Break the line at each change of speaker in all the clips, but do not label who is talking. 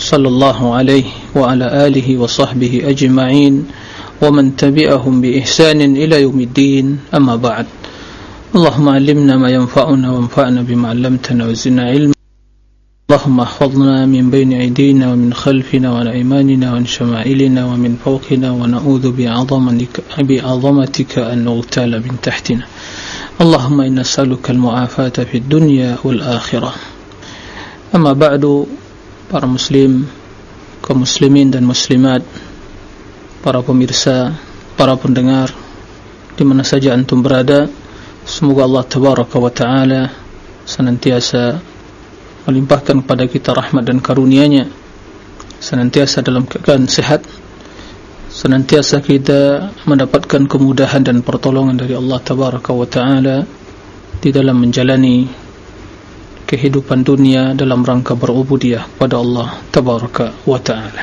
صلى الله عليه وعلى آله وصحبه أجمعين ومن تبعهم بإحسان إلى يوم الدين. أما بعد اللهم علمنا ما ينفعنا وانفعنا بما علمتنا وزدنا علما. اللهم احفظنا من بين أيدينا ومن خلفنا وعن أيماننا وعن شمائلنا ومن فوقنا ونعوذ بعظمتك, بعظمتك أن نغتال من تحتنا. اللهم إنا نسألك المعافاة في الدنيا والآخرة. أما بعد para muslim, kaum muslimin dan muslimat, para pemirsa, para pendengar, di mana saja antum berada, semoga Allah Tabaraka wa Taala senantiasa melimpahkan kepada kita rahmat dan karunia-Nya, senantiasa dalam keadaan sehat, senantiasa kita mendapatkan kemudahan dan pertolongan dari Allah Tabaraka wa Taala di dalam menjalani kehidupan dunia dalam rangka berubudiyah pada Allah Tabaraka wa Ta'ala.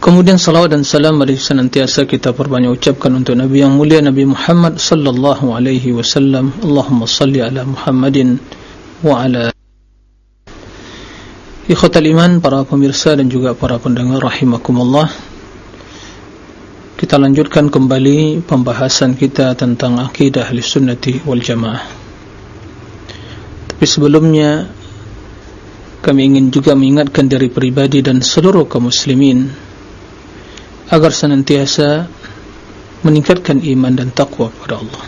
Kemudian salawat dan salam mari senantiasa kita perbanyak ucapkan untuk Nabi yang mulia Nabi Muhammad sallallahu alaihi wasallam. Allahumma salli ala Muhammadin wa ala ikhwatal iman para pemirsa dan juga para pendengar rahimakumullah kita lanjutkan kembali pembahasan kita tentang akidah ahli sunnati wal jamaah. Tapi sebelumnya kami ingin juga mengingatkan dari pribadi dan seluruh kaum muslimin agar senantiasa meningkatkan iman dan takwa kepada Allah.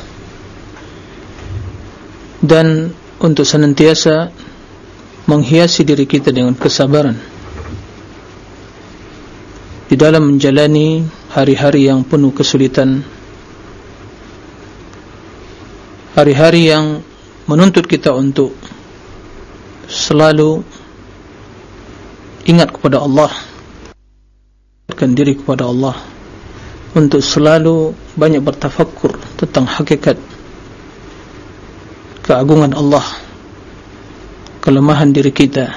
Dan untuk senantiasa menghiasi diri kita dengan kesabaran di dalam menjalani hari-hari yang penuh kesulitan. Hari-hari yang menuntut kita untuk selalu ingat kepada Allah mengingatkan diri kepada Allah untuk selalu banyak bertafakkur tentang hakikat keagungan Allah kelemahan diri kita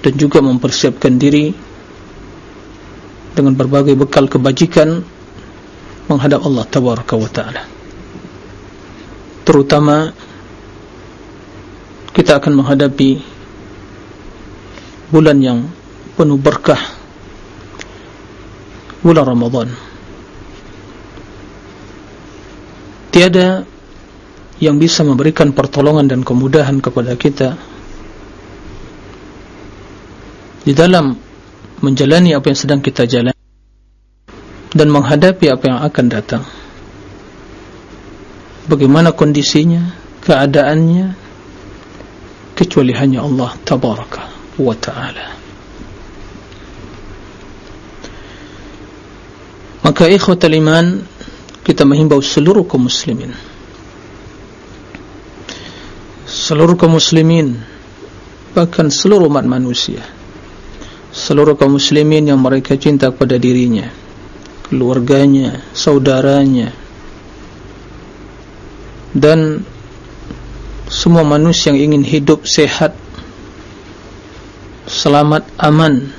dan juga mempersiapkan diri dengan berbagai bekal kebajikan menghadap Allah Tabaraka wa Ta'ala. Terutama kita akan menghadapi bulan yang penuh berkah bulan Ramadan. Tiada yang bisa memberikan pertolongan dan kemudahan kepada kita di dalam menjalani apa yang sedang kita jalani dan menghadapi apa yang akan datang. Bagaimana kondisinya keadaannya kecuali hanya Allah tabaraka wa ta'ala. Maka ikhwatal iman kita menghimbau seluruh kaum muslimin. Seluruh kaum muslimin bahkan seluruh umat manusia seluruh kaum muslimin yang mereka cinta kepada dirinya keluarganya, saudaranya. Dan semua manusia yang ingin hidup sehat selamat, aman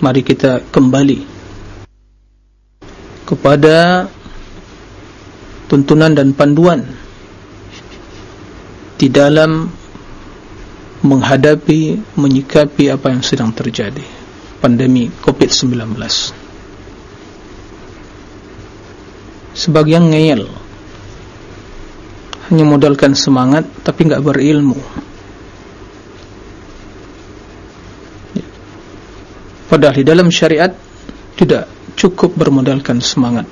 mari kita kembali kepada tuntunan dan panduan di dalam menghadapi, menyikapi apa yang sedang terjadi pandemi COVID-19 sebagian ngeyel hanya modalkan semangat tapi enggak berilmu. Padahal di dalam syariat tidak cukup bermodalkan semangat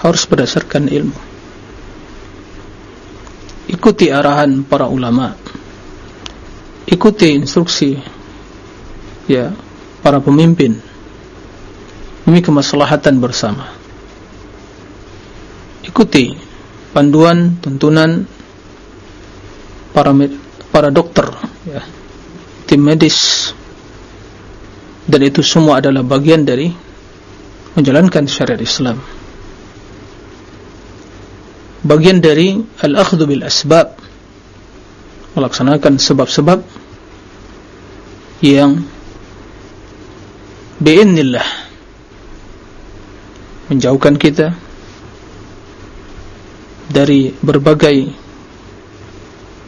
harus berdasarkan ilmu. Ikuti arahan para ulama ikuti instruksi ya para pemimpin demi kemaslahatan bersama. Ikuti panduan tuntunan para para dokter ya tim medis. Dan itu semua adalah bagian dari menjalankan syariat Islam. Bagian dari al-akhdhu bil asbab melaksanakan sebab-sebab yang biiznillah menjauhkan kita dari berbagai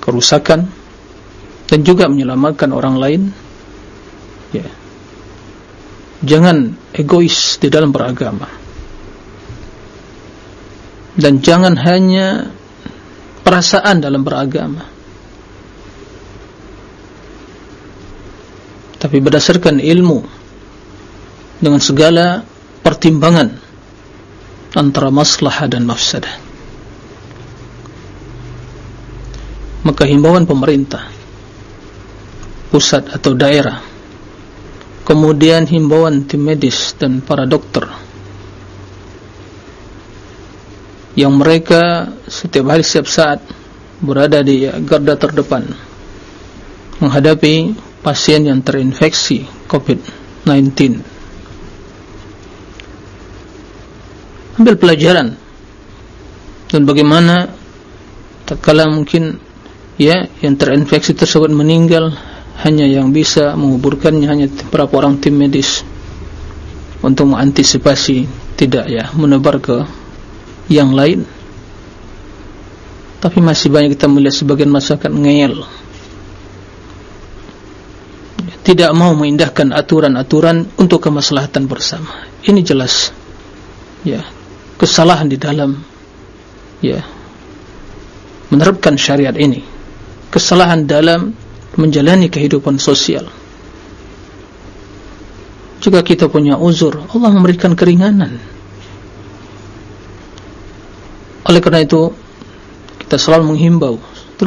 kerusakan dan juga menyelamatkan orang lain ya. Jangan egois di dalam beragama. Dan jangan hanya perasaan dalam beragama tapi berdasarkan ilmu dengan segala pertimbangan antara maslahah dan mafsadah. Maka himbauan pemerintah pusat atau daerah kemudian himbauan tim medis dan para dokter yang mereka setiap hari setiap saat berada di garda terdepan menghadapi pasien yang terinfeksi COVID-19 ambil pelajaran dan bagaimana tak kala mungkin ya yang terinfeksi tersebut meninggal hanya yang bisa menguburkannya hanya beberapa orang tim medis untuk mengantisipasi tidak ya menebar ke yang lain. Tapi masih banyak kita melihat sebagian masyarakat ngeyel tidak mau mengindahkan aturan-aturan untuk kemaslahatan bersama. Ini jelas ya kesalahan di dalam ya menerapkan syariat ini. Kesalahan dalam menjalani kehidupan sosial. Jika kita punya uzur Allah memberikan keringanan. Oleh karena itu kita selalu menghimbau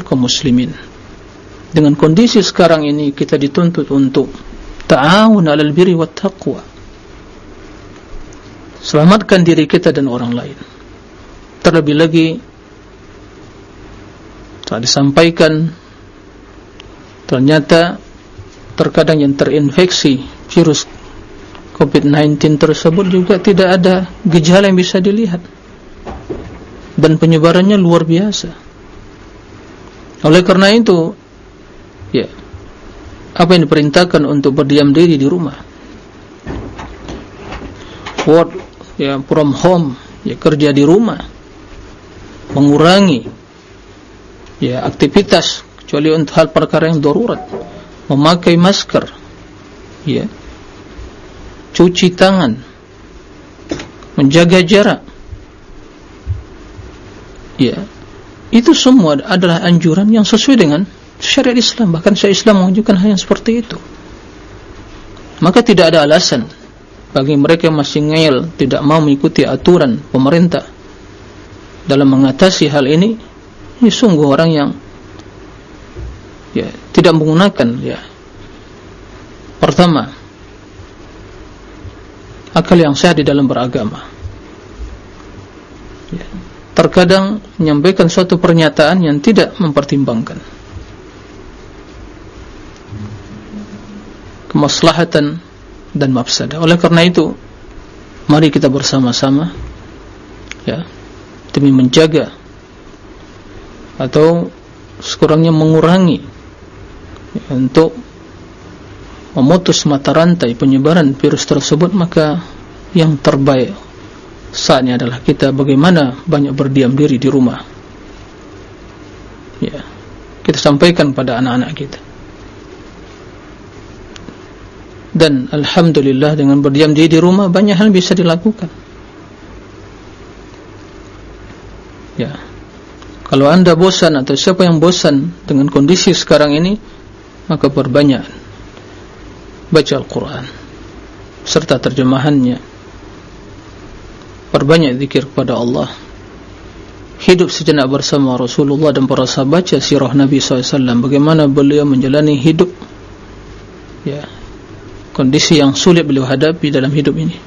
kaum muslimin dengan kondisi sekarang ini kita dituntut untuk ta'awun alal birri wa taqwa. Selamatkan diri kita dan orang lain. Terlebih lagi telah disampaikan ternyata terkadang yang terinfeksi virus COVID-19 tersebut juga tidak ada gejala yang bisa dilihat. Dan penyebarannya luar biasa. Oleh karena itu ya. Apa yang diperintahkan untuk berdiam diri di rumah? Work ya from home ya kerja di rumah. Mengurangi ya aktivitas kecuali untuk hal perkara yang darurat. Memakai masker ya. Cuci tangan. Menjaga jarak. Ya. Itu semua adalah anjuran yang sesuai dengan syariat Islam bahkan syariat Islam menunjukkan hal yang seperti itu. Maka tidak ada alasan bagi mereka yang masih ngeyel tidak mau mengikuti aturan pemerintah dalam mengatasi hal ini ini sungguh orang yang ya tidak menggunakan ya. Pertama akal yang sehat di dalam beragama. Ya. terkadang menyampaikan suatu pernyataan yang tidak mempertimbangkan kemaslahatan dan mafsadah. Oleh karena itu mari kita bersama-sama ya demi menjaga atau sekurangnya mengurangi untuk memutus mata rantai penyebaran virus tersebut maka yang terbaik saatnya adalah kita bagaimana banyak berdiam diri di rumah. Ya kita sampaikan pada anak-anak kita dan Alhamdulillah dengan berdiam diri di rumah banyak hal bisa dilakukan. Ya. Kalau anda bosan atau siapa yang bosan dengan kondisi sekarang ini maka perbanyak baca Al-Quran serta terjemahannya. Perbanyak zikir kepada Allah. Hidup sejenak bersama Rasulullah dan para sahabat sirah Nabi SAW bagaimana beliau menjalani hidup. Ya kondisi yang sulit beliau hadapi dalam hidup ini.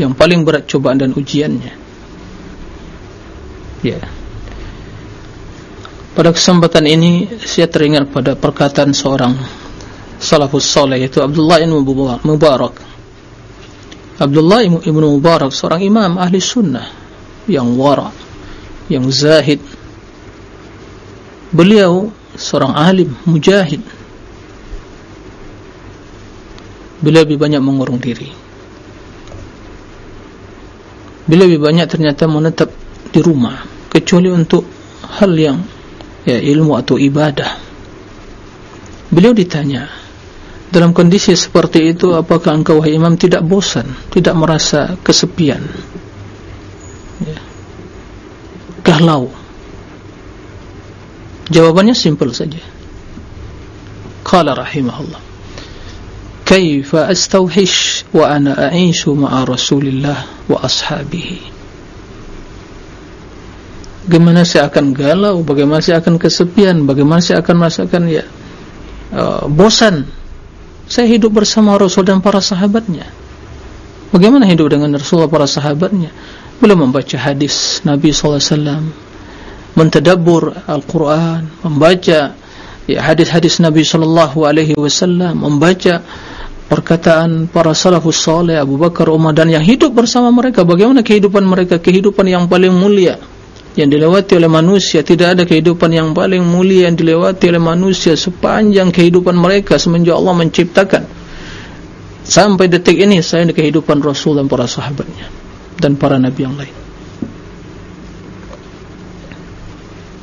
Yang paling berat cobaan dan ujiannya. Ya. Pada kesempatan ini saya teringat pada perkataan seorang salafus salih yaitu Abdullah ibn Mubarak Abdullah ibn Mubarak seorang imam ahli sunnah yang wara yang zahid. Beliau seorang alim mujahid beliau lebih banyak mengurung diri. Beliau lebih banyak ternyata menetap di rumah kecuali untuk hal yang ya ilmu atau ibadah. Beliau ditanya dalam kondisi seperti itu apakah engkau wahai imam tidak bosan tidak merasa kesepian? Ya. galau. Jawabannya simpel saja. Qala rahimahullah kaifa astawhish wa ana a'ishu ma'a rasulillah wa bagaimana saya akan galau bagaimana saya akan kesepian bagaimana saya akan merasakan ya uh, bosan saya hidup bersama Rasul dan para sahabatnya. Bagaimana hidup dengan Rasul dan para sahabatnya? Belum membaca hadis Nabi SAW, mentadabur Al-Quran, membaca ya, hadis-hadis Nabi SAW, membaca perkataan para salafus salih Abu Bakar, Umar dan yang hidup bersama mereka. Bagaimana kehidupan mereka? Kehidupan yang paling mulia yang dilewati oleh manusia. Tidak ada kehidupan yang paling mulia yang dilewati oleh manusia sepanjang kehidupan mereka semenjak Allah menciptakan. Sampai detik ini saya di kehidupan Rasul dan para sahabatnya dan para nabi yang lain.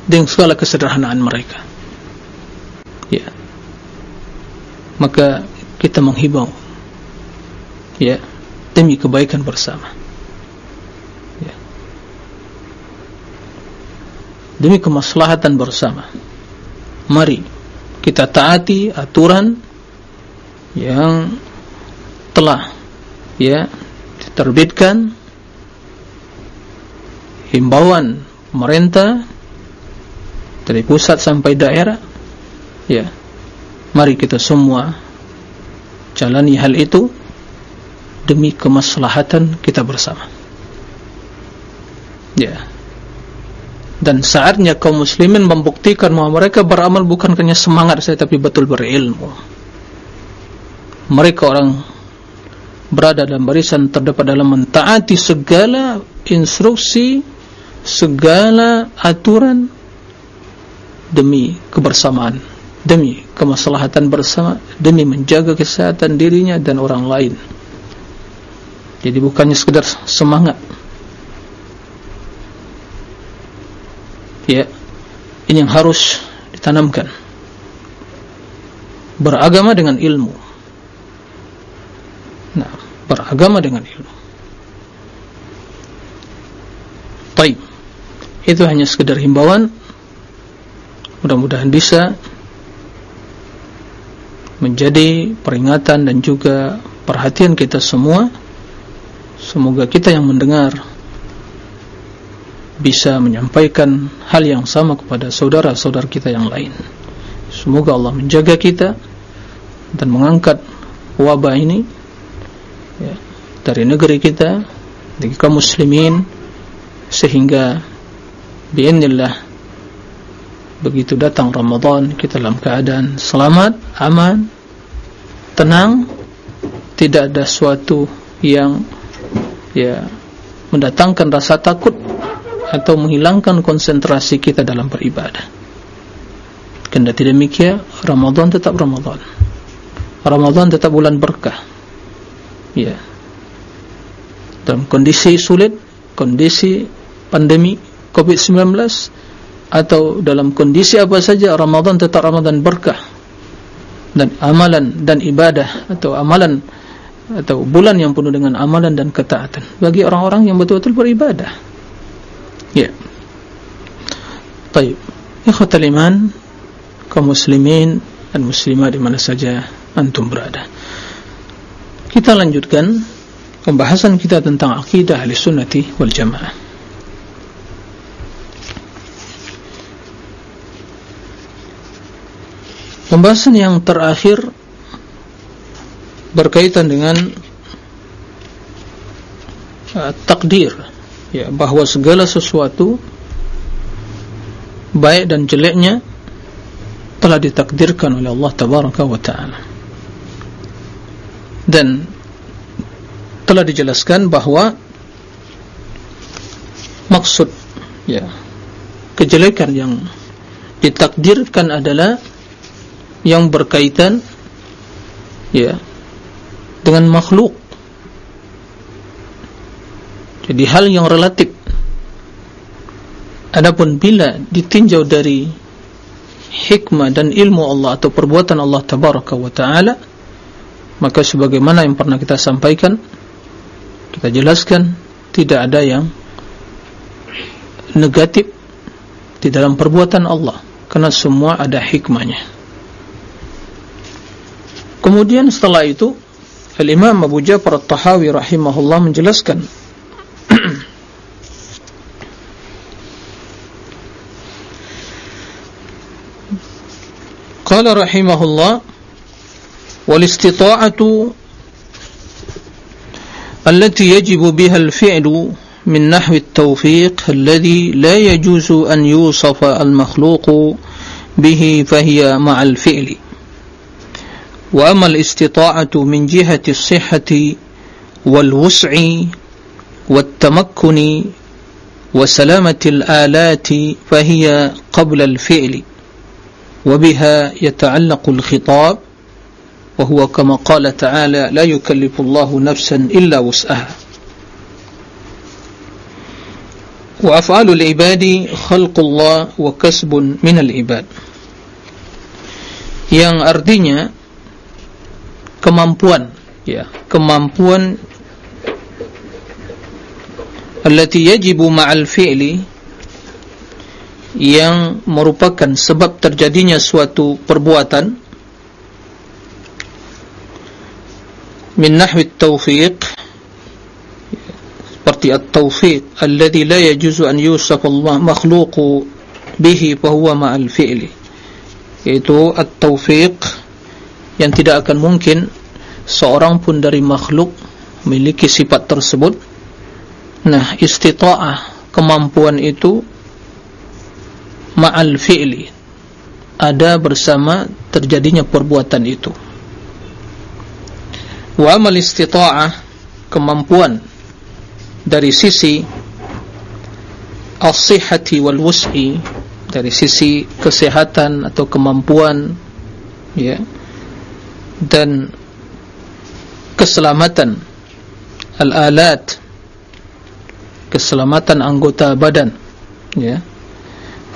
Dengan segala kesederhanaan mereka. Ya. Maka kita menghibau. Ya demi kebaikan bersama. Demi kemaslahatan bersama. Mari kita taati aturan yang telah ya diterbitkan himbauan pemerintah dari pusat sampai daerah. Ya mari kita semua jalani hal itu demi kemaslahatan kita bersama. Ya. Dan saatnya kaum muslimin membuktikan bahwa mereka beramal bukan hanya semangat saja tapi betul berilmu. Mereka orang berada dalam barisan terdapat dalam mentaati segala instruksi segala aturan demi kebersamaan demi kemaslahatan bersama demi menjaga kesehatan dirinya dan orang lain. Jadi bukannya sekedar semangat. Ya ini yang harus ditanamkan. Beragama dengan ilmu. Nah beragama dengan ilmu. Baik. Itu hanya sekedar himbauan. Mudah-mudahan bisa menjadi peringatan dan juga perhatian kita semua semoga kita yang mendengar bisa menyampaikan hal yang sama kepada saudara-saudara kita yang lain. Semoga Allah menjaga kita dan mengangkat wabah ini ya, dari negeri kita, dari kaum muslimin sehingga biinillah begitu datang Ramadan kita dalam keadaan selamat, aman, tenang, tidak ada suatu yang ya mendatangkan rasa takut atau menghilangkan konsentrasi kita dalam beribadah. Kendati demikian, Ramadan tetap Ramadan. Ramadan tetap bulan berkah. Ya. Dalam kondisi sulit, kondisi pandemi COVID-19 atau dalam kondisi apa saja Ramadan tetap Ramadan berkah. Dan amalan dan ibadah atau amalan atau bulan yang penuh dengan amalan dan ketaatan bagi orang-orang yang betul-betul beribadah. Ya. Baik. Ikhwatul iman kaum muslimin dan muslimah di mana saja antum berada. Kita lanjutkan pembahasan kita tentang akidah Ahlussunnah wal Jamaah. Pembahasan yang terakhir berkaitan dengan uh, takdir ya bahwa segala sesuatu baik dan jeleknya telah ditakdirkan oleh Allah tabaraka wa taala. Dan telah dijelaskan bahawa maksud ya kejelekan yang ditakdirkan adalah yang berkaitan ya dengan makhluk. Jadi hal yang relatif. Adapun bila ditinjau dari hikmah dan ilmu Allah atau perbuatan Allah tabaraka wa taala maka sebagaimana yang pernah kita sampaikan kita jelaskan tidak ada yang negatif di dalam perbuatan Allah. Karena semua ada hikmahnya kemudian setelah itu Al-Imam Abu Ja'far At-Tahawi rahimahullah menjelaskan Qala rahimahullah wal istita'atu التي يجب بها الفعل من نحو التوفيق الذي لا يجوز أن يوصف المخلوق به فهي مع الفعل وأما الاستطاعة من جهة الصحة والوسع والتمكن وسلامة الآلات فهي قبل الفعل وبها يتعلق الخطاب وهو كما قال تعالى لا يكلف الله نفسا إلا وسعها وأفعال العباد خلق الله وكسب من العباد. Yang artinya kemampuan. Ya kemampuan allati yajibu ma'al fi'li yang merupakan sebab terjadinya suatu perbuatan min nahwi at-tawfiq seperti at-tawfiq alladhi la yajuzu an yusaf Allah makhluqu bihi fa huwa ma'al fi'li yaitu at-tawfiq yang tidak akan mungkin seorang pun dari makhluk memiliki sifat tersebut. Nah istita'ah kemampuan itu ma'al fi'li. Ada bersama terjadinya perbuatan itu. Wa amal istita'ah kemampuan dari sisi as-sihhati wal wus'i dari sisi kesehatan atau kemampuan ya dan keselamatan al-alat keselamatan anggota badan ya.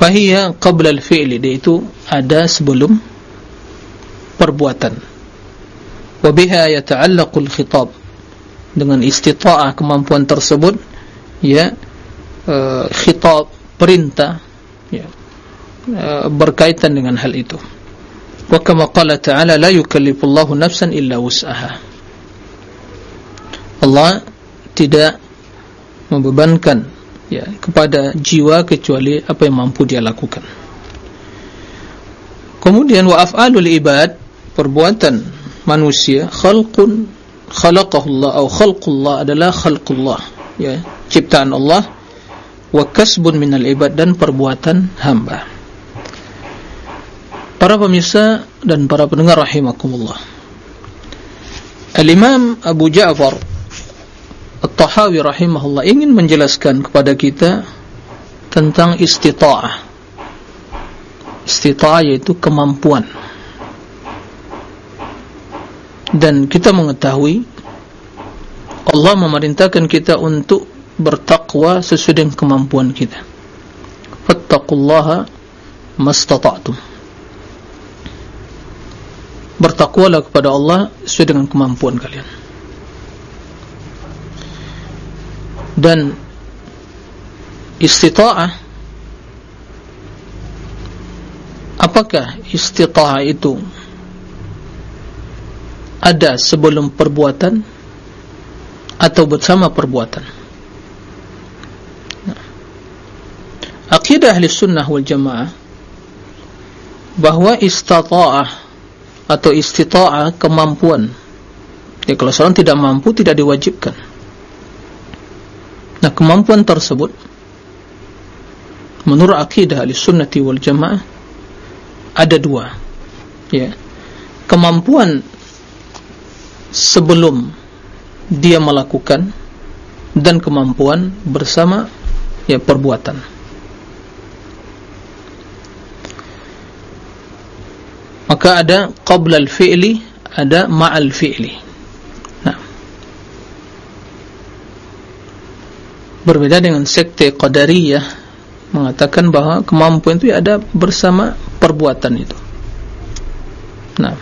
Fahiya qabla al-fi'li itu ada sebelum perbuatan. Wabiha yata'allaqul khitab dengan istita'ah kemampuan tersebut ya uh, khitab perintah ya uh, berkaitan dengan hal itu wa kama qala ta'ala la yukallifullahu nafsan illa Allah tidak membebankan ya kepada jiwa kecuali apa yang mampu dia lakukan. Kemudian wa af'alul ibad perbuatan manusia khalqun khalaqahullah atau khalqullah adalah khalqullah ya ciptaan Allah wa kasbun minal ibad dan perbuatan hamba para pemirsa dan para pendengar rahimakumullah. Al-imam Abu Ja'far At-Tahawi rahimahullah ingin menjelaskan kepada kita tentang istita'ah. Istita'ah yaitu kemampuan. Dan kita mengetahui Allah memerintahkan kita untuk bertakwa sesuai dengan kemampuan kita. Fattaqullaha mastata'tum bertakwalah kepada Allah sesuai dengan kemampuan kalian. Dan istita'ah apakah istita'ah itu ada sebelum perbuatan atau bersama perbuatan? Akidah ahli sunnah wal jamaah bahawa istata'ah atau istita'ah kemampuan. Ya kalau seorang tidak mampu tidak diwajibkan. Nah kemampuan tersebut menurut akidah ahli sunnah wal jamaah ada dua. Ya kemampuan sebelum dia melakukan dan kemampuan bersama ya perbuatan maka ada qabla al-fi'li ada ma'al fi'li. Nah. Berbeda dengan sekte qadariyah mengatakan bahawa kemampuan itu ada bersama perbuatan itu. Nah.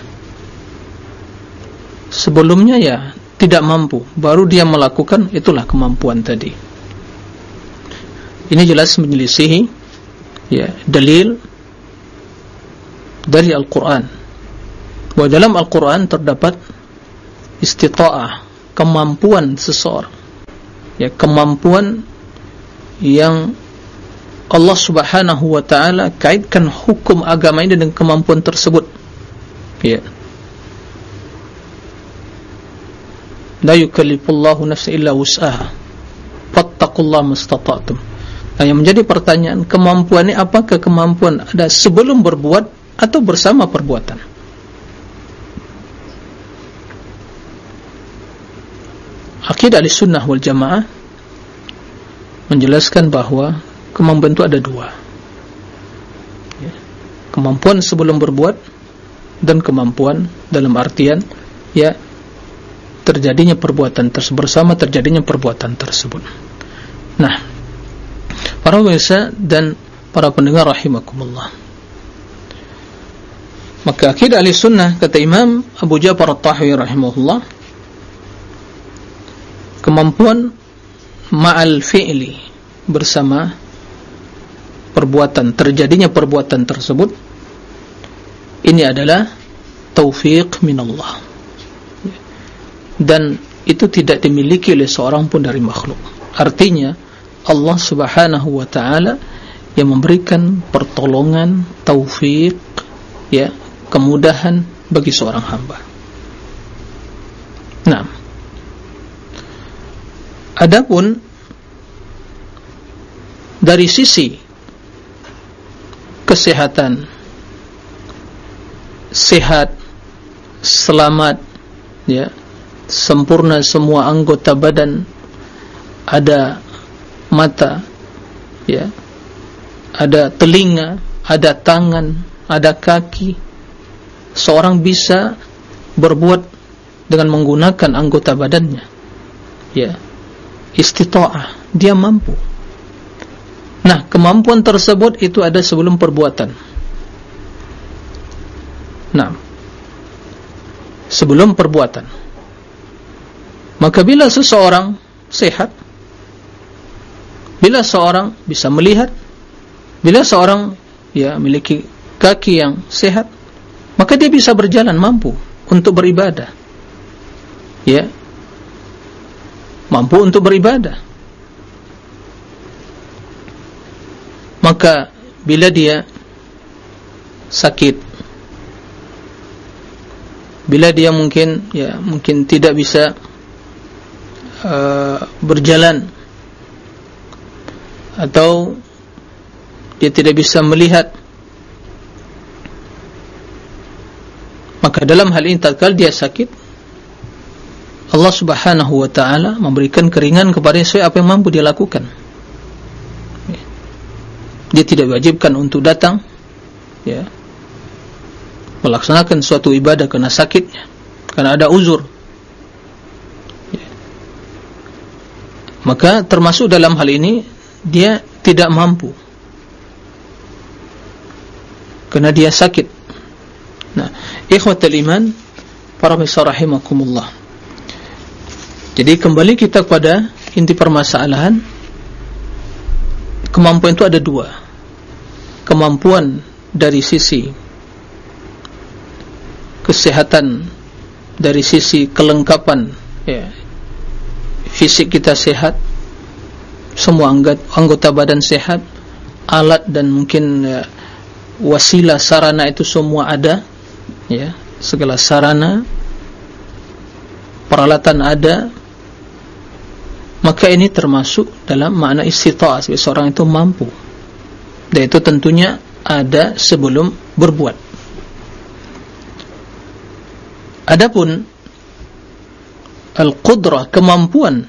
Sebelumnya ya tidak mampu. Baru dia melakukan itulah kemampuan tadi. Ini jelas menyelisihi ya dalil dari Al-Quran. Bahwa dalam Al-Quran terdapat istita'ah kemampuan seseorang. Ya kemampuan yang Allah subhanahu wa ta'ala kaitkan hukum agama ini dengan kemampuan tersebut. Ya. La yukallifullahu nafsa illa wus'aha. Fattakullah mustata'atum nah, yang menjadi pertanyaan kemampuan ini apakah kemampuan ada sebelum berbuat atau bersama perbuatan akidah di sunnah wal jamaah menjelaskan bahawa kemampuan itu ada dua ya. kemampuan sebelum berbuat dan kemampuan dalam artian ya terjadinya perbuatan tersebut bersama terjadinya perbuatan tersebut. Nah, para pemirsa dan para pendengar rahimakumullah. Maka akidah ahli sunnah kata Imam Abu Ja'far At-Tahawi rahimahullah kemampuan ma'al fi'li bersama perbuatan terjadinya perbuatan tersebut ini adalah taufiq min Allah dan itu tidak dimiliki oleh seorang pun dari makhluk. Artinya Allah subhanahu wa ta'ala yang memberikan pertolongan taufik ya kemudahan bagi seorang hamba. Nah adapun dari sisi kesehatan sehat selamat ya sempurna semua anggota badan ada mata ya ada telinga ada tangan ada kaki seorang bisa berbuat dengan menggunakan anggota badannya. Ya. Istita'ah. Dia mampu. Nah kemampuan tersebut itu ada sebelum perbuatan. Nah. Sebelum perbuatan. Maka bila seseorang sehat Bila seorang bisa melihat Bila seorang ya memiliki kaki yang sehat Maka dia bisa berjalan mampu untuk beribadah. Ya. Mampu untuk beribadah. Maka bila dia sakit Bila dia mungkin ya mungkin tidak bisa Uh, berjalan atau dia tidak bisa melihat maka dalam hal ini tatkala dia sakit Allah Subhanahu wa taala memberikan keringan kepada sesuai apa yang mampu dia lakukan. Dia tidak wajibkan untuk datang ya melaksanakan suatu ibadah karena sakitnya karena ada uzur. Maka termasuk dalam hal ini dia tidak mampu. Kerana dia sakit ikhwatul iman para misal rahimakumullah. Jadi kembali kita kepada inti permasalahan. Kemampuan itu ada dua. Kemampuan dari sisi kesehatan dari sisi kelengkapan ya, fisik kita sehat semua anggota badan sehat alat dan mungkin ya, wasilah sarana itu semua ada ya segala sarana peralatan ada maka ini termasuk dalam makna istita'ah seorang itu mampu. Dan itu tentunya ada sebelum berbuat. Adapun al-qudrah kemampuan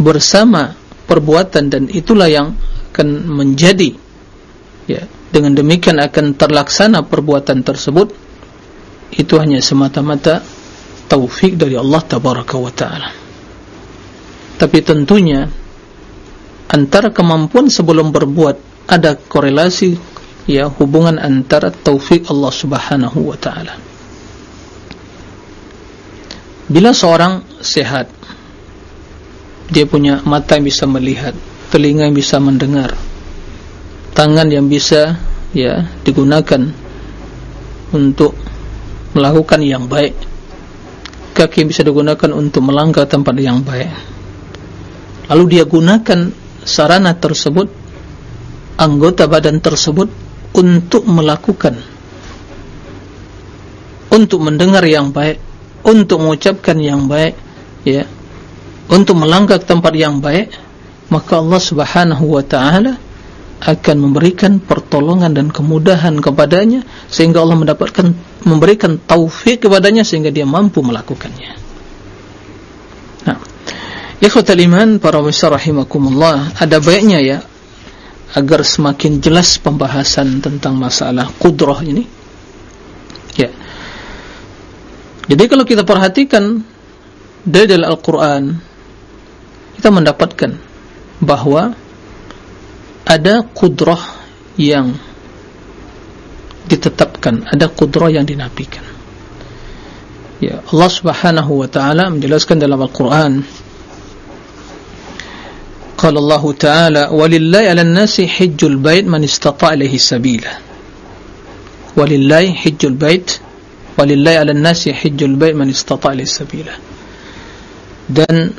bersama perbuatan dan itulah yang akan menjadi ya dengan demikian akan terlaksana perbuatan tersebut. Itu hanya semata-mata taufik dari Allah tabaraka wa taala. Tapi tentunya antara kemampuan sebelum berbuat ada korelasi ya hubungan antara taufik Allah subhanahu wa taala. Bila seorang sehat dia punya mata yang bisa melihat telinga yang bisa mendengar tangan yang bisa ya digunakan untuk melakukan yang baik. Kaki yang bisa digunakan untuk melangkah tempat yang baik. Lalu dia gunakan sarana tersebut anggota badan tersebut untuk melakukan untuk mendengar yang baik untuk mengucapkan yang baik ya untuk melangkah tempat yang baik maka Allah subhanahu wa ta'ala akan memberikan pertolongan dan kemudahan kepadanya sehingga Allah mendapatkan memberikan taufik kepadanya sehingga dia mampu melakukannya. Nah. Ikhwatal iman para wisar rahimakumullah ada baiknya ya agar semakin jelas pembahasan tentang masalah kudrah ini. Ya. Jadi kalau kita perhatikan dari dalam Al-Quran kita mendapatkan bahwa ada kudrah yang ditetapkan, ada kudrah yang dinafikan. Ya, Allah Subhanahu wa taala menjelaskan dalam Al-Qur'an Qala Allah Ta'ala walillahi 'alan nasi hajjul bait man istata'a ilayhi sabila. Walillahi hajjul bait walillahi 'alan nasi hajjul bait man istata'a ilayhi sabila. Dan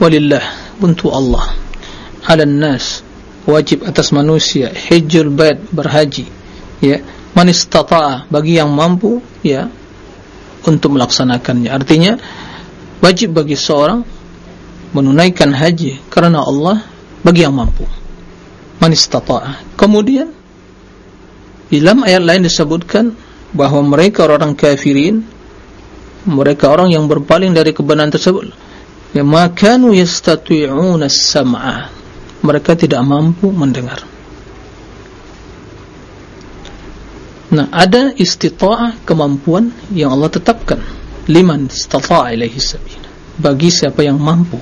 walillah untuk Allah ala nas wajib atas manusia hijjul bait berhaji ya. Man istata'a bagi yang mampu ya untuk melaksanakannya. Artinya wajib bagi seorang menunaikan haji karena Allah bagi yang mampu. Man istata'a. Kemudian dalam ayat lain disebutkan bahawa mereka orang kafirin mereka orang yang berpaling dari kebenaran tersebut ya makanu yastati'una as-sam'a mereka tidak mampu mendengar. Nah ada istita'ah kemampuan yang Allah tetapkan. Liman istata'a ilaihi sabila bagi siapa yang mampu.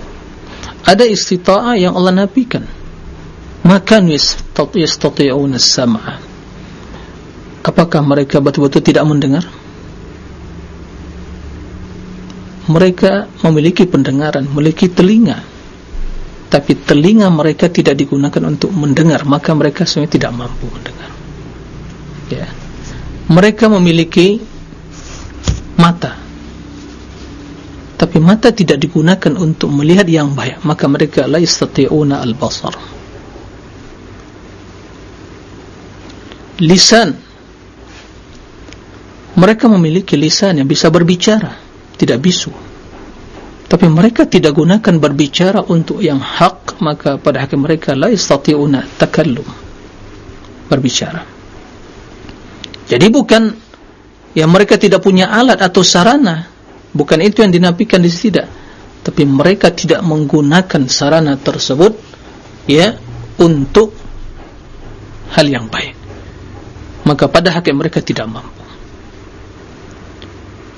Ada istita'ah yang Allah nafikan makanu yastati'una as-sam'a apakah mereka betul-betul tidak mendengar? Mereka memiliki pendengaran, memiliki telinga tapi telinga mereka tidak digunakan untuk mendengar. Maka mereka sebenarnya tidak mampu mendengar. Ya. mereka memiliki mata. Tapi mata tidak digunakan untuk melihat yang baik. Maka mereka la yastati'una al-basar. Lisan. Mereka memiliki lisan yang bisa berbicara. Tidak bisu tapi mereka tidak gunakan berbicara untuk yang hak maka pada hakim mereka la istati'una takallum. Berbicara. Jadi bukan yang mereka tidak punya alat atau sarana. Bukan itu yang dinafikan di tidak tapi mereka tidak menggunakan sarana tersebut ya untuk hal yang baik. Maka pada hakim mereka tidak mampu.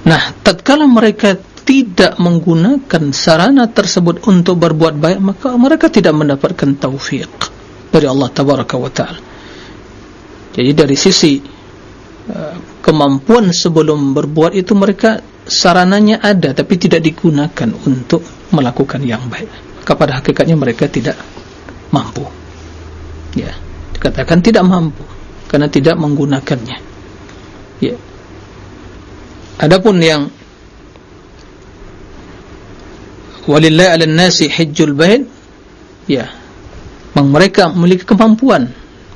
Nah, tatkala mereka tidak menggunakan sarana tersebut untuk berbuat baik, maka mereka tidak mendapatkan taufik dari Allah Tabaraka wa Ta'ala. Jadi dari sisi uh, kemampuan sebelum berbuat itu mereka sarananya ada, tapi tidak digunakan untuk melakukan yang baik. Kepada hakikatnya mereka tidak mampu. Ya, dikatakan tidak mampu karena tidak menggunakannya. Ya, Adapun yang walillahi 'alan nasi hajjul bait ya. Mereka memiliki kemampuan.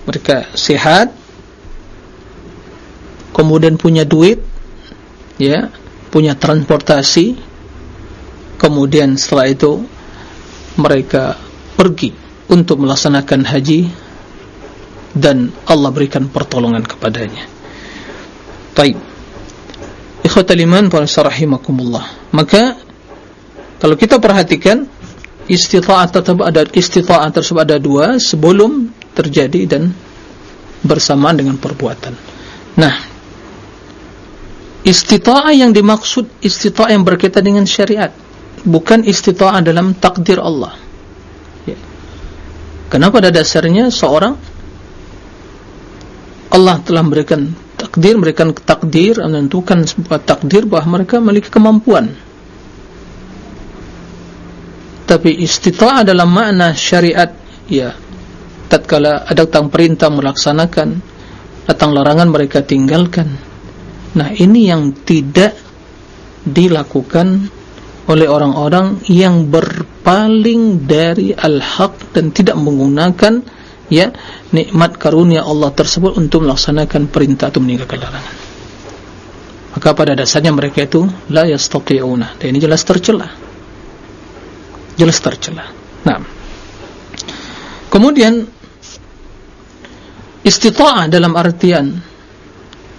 Mereka sehat kemudian punya duit. Ya. Punya transportasi. Kemudian setelah itu mereka pergi untuk melaksanakan haji dan Allah berikan pertolongan kepadanya. Baik ikhwatal iman para rahimakumullah. Maka kalau kita perhatikan istita'ah tetap ada istita'ah tersebut ada dua sebelum terjadi dan bersamaan dengan perbuatan. Nah istita'ah yang dimaksud istita'ah yang berkaitan dengan syariat bukan istita'ah dalam takdir Allah. Ya. kenapa pada dasarnya seorang Allah telah memberikan takdir memberikan takdir menentukan sebuah takdir bahawa mereka memiliki kemampuan tapi istita'ah dalam makna syariat ya tatkala ada tentang perintah melaksanakan datang larangan mereka tinggalkan. Nah ini yang tidak dilakukan oleh orang-orang yang berpaling dari al-haq dan tidak menggunakan ya nikmat karunia Allah tersebut untuk melaksanakan perintah atau meninggalkan larangan. Maka pada dasarnya mereka itu la yastati'una. Dan ini jelas tercela jelas tercela. Nah, kemudian istita'ah dalam artian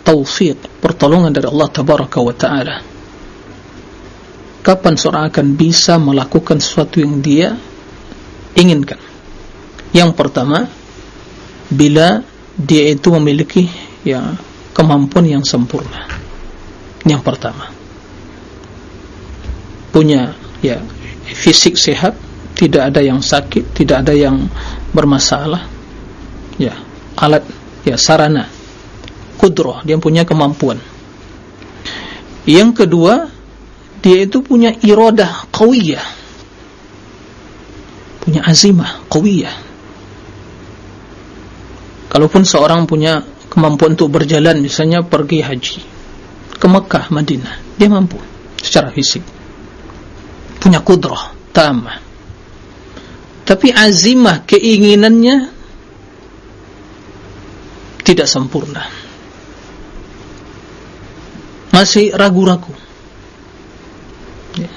taufiq, pertolongan dari Allah Tabaraka wa Taala. Kapan seorang akan bisa melakukan sesuatu yang dia inginkan? Yang pertama, bila dia itu memiliki ya kemampuan yang sempurna. Yang pertama, punya ya fisik sehat, tidak ada yang sakit, tidak ada yang bermasalah. Ya, alat ya sarana kudrah, dia punya kemampuan. Yang kedua, dia itu punya iradah qawiyah. Punya azimah qawiyah. Kalaupun seorang punya kemampuan untuk berjalan misalnya pergi haji ke Mekah, Madinah, dia mampu secara fisik punya kudrah tamah. Tapi azimah keinginannya tidak sempurna. Masih ragu-ragu. Ya.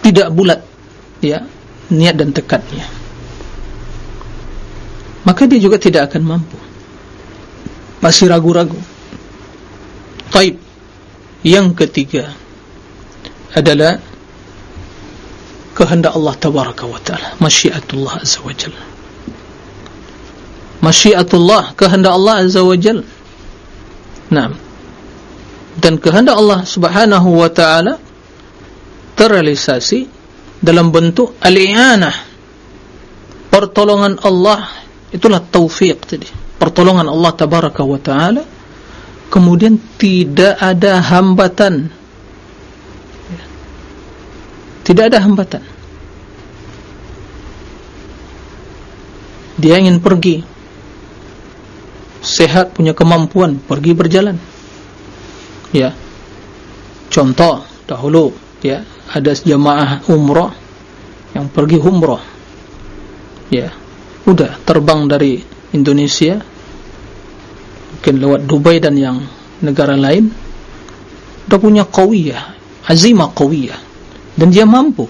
tidak bulat ya niat dan tekadnya. Maka dia juga tidak akan mampu. Masih ragu-ragu. Taib. Yang ketiga adalah kehendak Allah tabaraka wa taala. Masyiatullah azza wa jalla. Masyiatullah kehendak Allah azza wa jalla. Nah dan kehendak Allah subhanahu wa taala terrealisasi dalam bentuk al-i'anah. Pertolongan Allah itulah taufiq tadi. Pertolongan Allah tabaraka wa taala. Kemudian tidak ada hambatan tidak ada hambatan. Dia ingin pergi. Sehat punya kemampuan pergi berjalan. Ya. Contoh dahulu ya ada jemaah umrah yang pergi umrah. Ya. Udah terbang dari Indonesia mungkin lewat Dubai dan yang negara lain udah punya qawiyah azimah qawiyah dan dia mampu.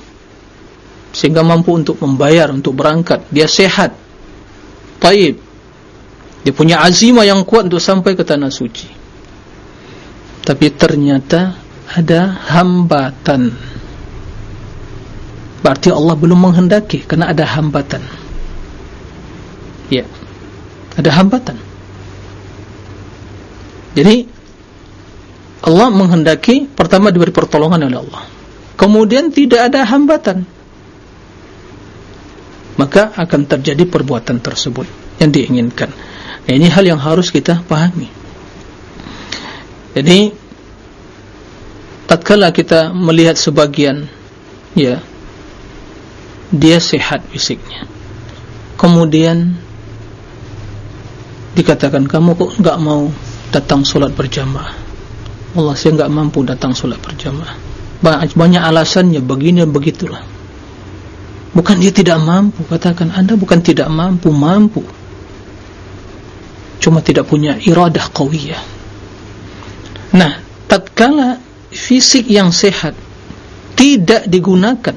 Sehingga mampu untuk membayar untuk berangkat. Dia sehat. Taib. Dia punya azimah yang kuat untuk sampai ke tanah suci. Tapi ternyata ada hambatan. Berarti Allah belum menghendaki karena ada hambatan. Ya. Ada hambatan. Jadi Allah menghendaki pertama diberi pertolongan oleh Allah kemudian tidak ada hambatan. Maka akan terjadi perbuatan tersebut yang diinginkan. Nah, ini hal yang harus kita pahami. Jadi tatkala kita melihat sebagian ya dia sehat fisiknya. Kemudian dikatakan kamu kok enggak mau datang solat berjamaah? Allah saya enggak mampu datang solat berjamaah banyak alasannya. Begini begitulah. Bukan dia tidak mampu katakan anda bukan tidak mampu mampu. Cuma tidak punya iradah qawiyah. Nah tatkala fisik yang sehat tidak digunakan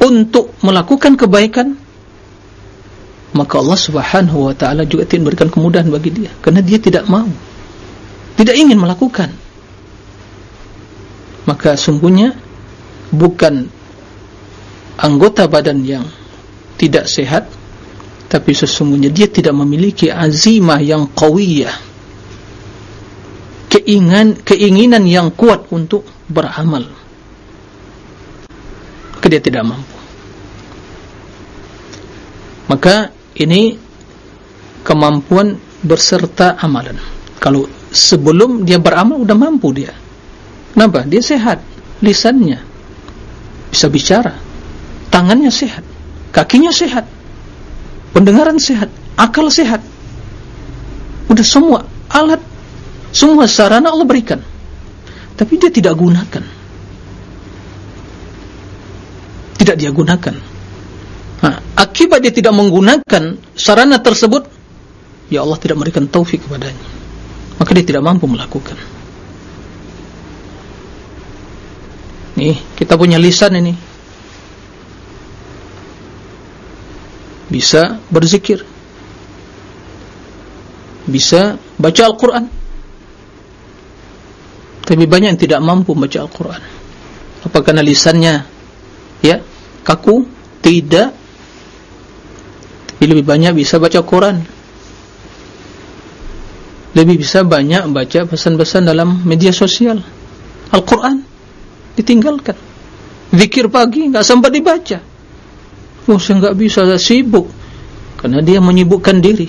untuk melakukan kebaikan maka Allah subhanahu wa ta'ala juga tidak memberikan kemudahan bagi dia. Kerana dia tidak mau tidak ingin melakukan maka sungguhnya bukan anggota badan yang tidak sehat tapi sesungguhnya dia tidak memiliki azimah yang qawiyah. Keinginan keinginan yang kuat untuk beramal. Maka dia tidak mampu. Maka ini kemampuan berserta amalan. Kalau sebelum dia beramal sudah mampu dia kenapa? dia sehat. Lisannya. Bisa bicara. Tangannya sehat. Kakinya sehat. Pendengaran sehat. Akal sehat. Sudah semua alat semua sarana Allah berikan. Tapi dia tidak gunakan. Tidak dia gunakan. Nah, akibat dia tidak menggunakan sarana tersebut ya Allah tidak memberikan taufik kepadanya. Maka dia tidak mampu melakukan nih kita punya lisan ini. Bisa berzikir. Bisa baca Al-Quran. Tapi banyak yang tidak mampu baca Al-Quran. Apa karena lisannya ya kaku tidak. Tapi lebih banyak bisa baca Quran lebih bisa banyak baca pesan-pesan dalam media sosial. Al-Quran ditinggalkan. Zikir pagi enggak sempat dibaca. Oh saya enggak bisa saya sibuk. Karena dia menyibukkan diri.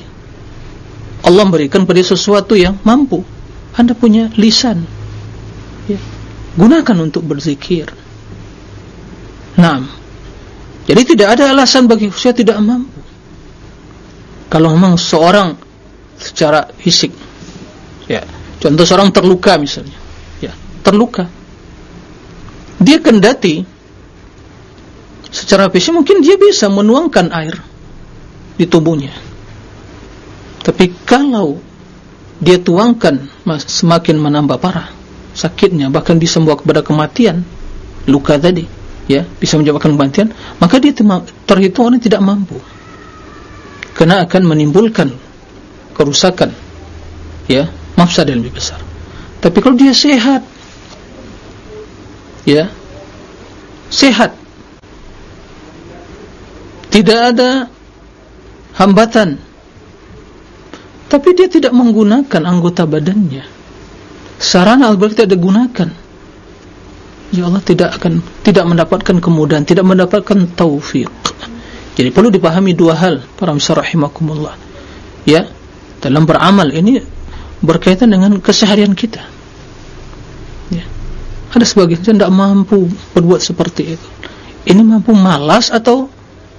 Allah memberikan pada sesuatu yang mampu. Anda punya lisan. Ya. gunakan untuk berzikir. Nah jadi tidak ada alasan bagi saya tidak mampu. Kalau memang seorang secara fisik ya. Contoh seorang terluka misalnya ya. Terluka dia kendati. Secara fisik mungkin dia bisa menuangkan air di tubuhnya. Tapi kalau dia tuangkan semakin menambah parah sakitnya bahkan bisa membawa kepada kematian luka tadi ya bisa menyebabkan kematian maka dia terhitung orang tidak mampu. Karena akan menimbulkan kerusakan ya mafsad yang lebih besar. Tapi kalau dia sehat ya. Sehat. Tidak ada hambatan. Tapi dia tidak menggunakan anggota badannya. Sarana al-baqi tidak digunakan. Ya Allah tidak akan tidak mendapatkan kemudahan tidak mendapatkan taufik jadi perlu dipahami dua hal para rahimakumullah. Ya dalam beramal ini berkaitan dengan keseharian kita. Ada sebagian yang tidak mampu berbuat seperti itu. Ini mampu malas atau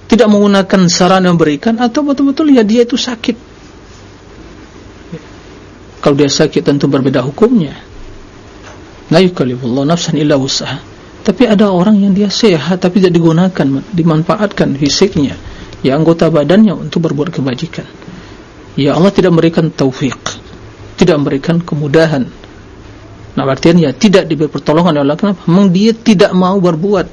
tidak menggunakan saran yang berikan atau betul-betul ya dia itu sakit. Kalau dia sakit tentu berbeda hukumnya. La yukallifullahu nafsan illa usaha tapi ada orang yang dia sehat tapi tidak digunakan dimanfaatkan fisiknya ya anggota badannya untuk berbuat kebajikan. Ya Allah tidak memberikan taufik tidak memberikan kemudahan nah artinya ya tidak diberi pertolongan oleh Allah. Kenapa? memang dia tidak mau berbuat.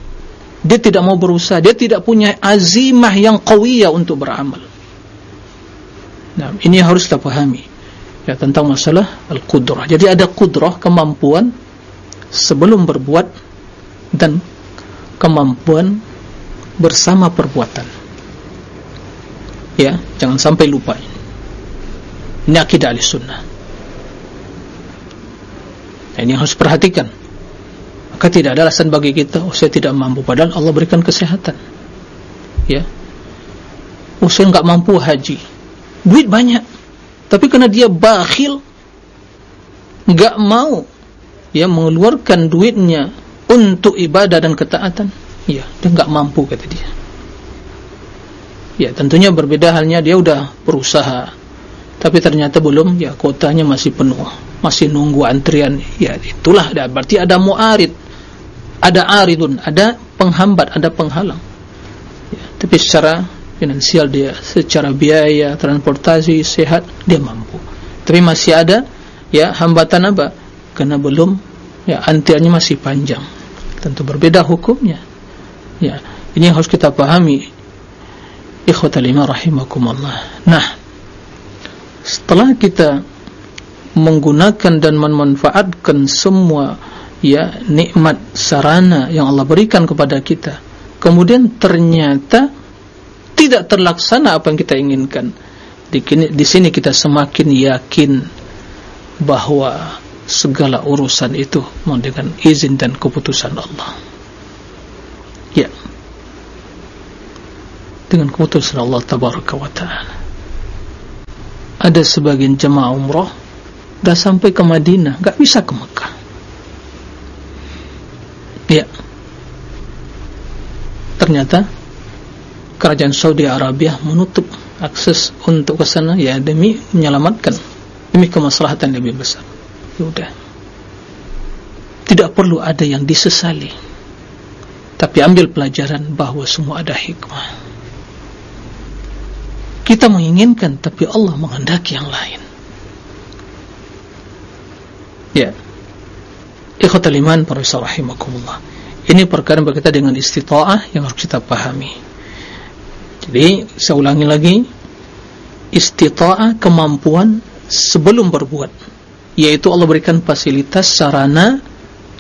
Dia tidak mau berusaha. Dia tidak punya azimah yang qawiyah untuk beramal. Nah ini harus kita pahami. Ya tentang masalah al-qudrah. Jadi ada qudrah kemampuan sebelum berbuat dan kemampuan bersama perbuatan. Ya jangan sampai lupa ini. Ini akidah al-sunnah Nah, ini harus perhatikan maka tidak ada alasan bagi kita oh saya tidak mampu. Padahal Allah berikan kesehatan. Ya. Oh saya enggak mampu haji. Duit banyak. Tapi karena dia bakhil enggak mau ya mengeluarkan duitnya untuk ibadah dan ketaatan. Ya dia enggak mampu kata dia. Ya tentunya berbeda halnya dia sudah berusaha. Tapi ternyata belum ya kotanya masih penuh masih nunggu antrian. Ya itulah dah. Berarti ada muarid. Ada aridun. Ada penghambat. Ada penghalang. Ya, tapi secara finansial dia secara biaya transportasi sehat dia mampu. Tapi masih ada ya hambatan apa? Karena belum ya antriannya masih panjang. Tentu berbeda hukumnya. Ya ini harus kita pahami. Ikhwatal iman rahimakumullah. Nah setelah kita menggunakan dan memanfaatkan semua ya nikmat sarana yang Allah berikan kepada kita. Kemudian ternyata tidak terlaksana apa yang kita inginkan. Di, di sini kita semakin yakin bahwa segala urusan itu dengan izin dan keputusan Allah. Ya. Dengan keputusan Allah tabaraka wa ta'ala. Ada sebagian jemaah umrah dah sampai ke Madinah tak bisa ke Mekah. Ya. Ternyata kerajaan Saudi Arabia menutup akses untuk ke sana. Ya demi menyelamatkan demi kemaslahatan lebih besar. Sudah tidak perlu ada yang disesali. Tapi ambil pelajaran bahawa semua ada hikmah. Kita menginginkan tapi Allah menghendaki yang lain ya. Ikhwatal iman para rahimakumullah. Ini perkara yang berkaitan dengan istita'ah yang harus kita pahami. Jadi saya ulangi lagi. Istita'ah kemampuan sebelum berbuat. Yaitu Allah berikan fasilitas sarana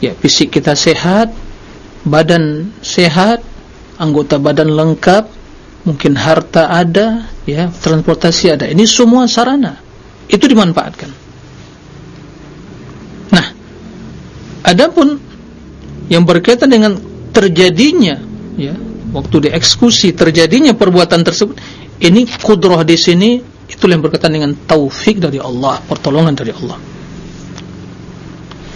ya fisik kita sehat badan sehat anggota badan lengkap mungkin harta ada ya transportasi ada. Ini semua sarana. Itu dimanfaatkan adapun yang berkaitan dengan terjadinya ya waktu dieksekusi terjadinya perbuatan tersebut ini kudroh di sini itu yang berkaitan dengan taufik dari Allah pertolongan dari Allah.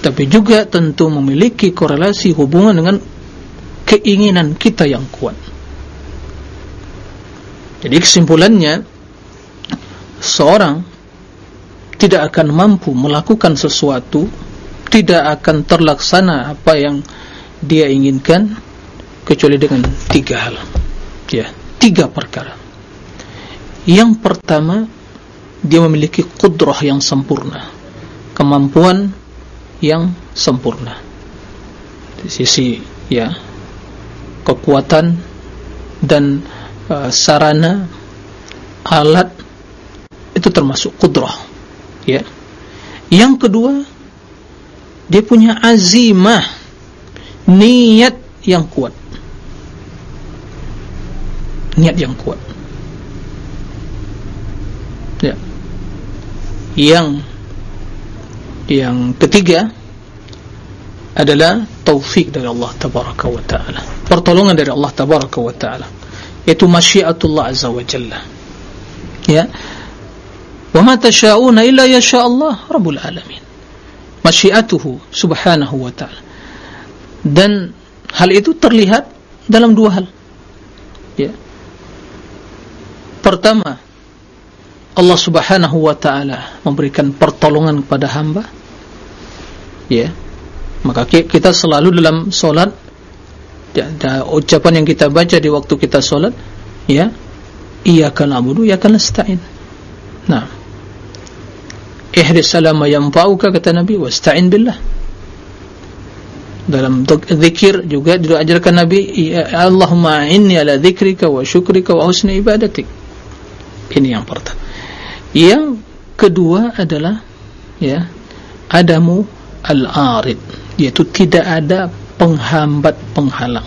Tapi juga tentu memiliki korelasi hubungan dengan keinginan kita yang kuat. Jadi kesimpulannya seorang tidak akan mampu melakukan sesuatu tidak akan terlaksana apa yang dia inginkan kecuali dengan tiga hal. Ya tiga perkara. Yang pertama dia memiliki kudrah yang sempurna. Kemampuan yang sempurna. Di sisi ya kekuatan dan uh, sarana alat itu termasuk kudrah ya. Yang kedua dia punya azimah niat yang kuat. Niat yang kuat. Ya. Yang yang ketiga adalah taufik dari Allah tabaraka wa taala. Pertolongan dari Allah tabaraka wa taala. Yaitu masyiatullah azza wa jalla. Ya. Wa ma tasyauna illa yasha Allah rabbul alamin masyiatuhu subhanahu wa taala. Dan hal itu terlihat dalam dua hal. Ya. Pertama Allah subhanahu wa ta'ala memberikan pertolongan kepada hamba. Ya. Maka kita selalu dalam solat. Ya, ucapan yang kita baca di waktu kita solat ya. Iya kan abudu iya kan nasta'in. Nah ihris salama yang fa'uka kata Nabi wasta'in billah. Dalam zikir juga diajarkan Nabi ya Allahumma inni ala zikrika wa syukrika wa husni ibadatik. Ini yang pertama. Yang kedua adalah ya adamu al-arid yaitu tidak ada penghambat penghalang.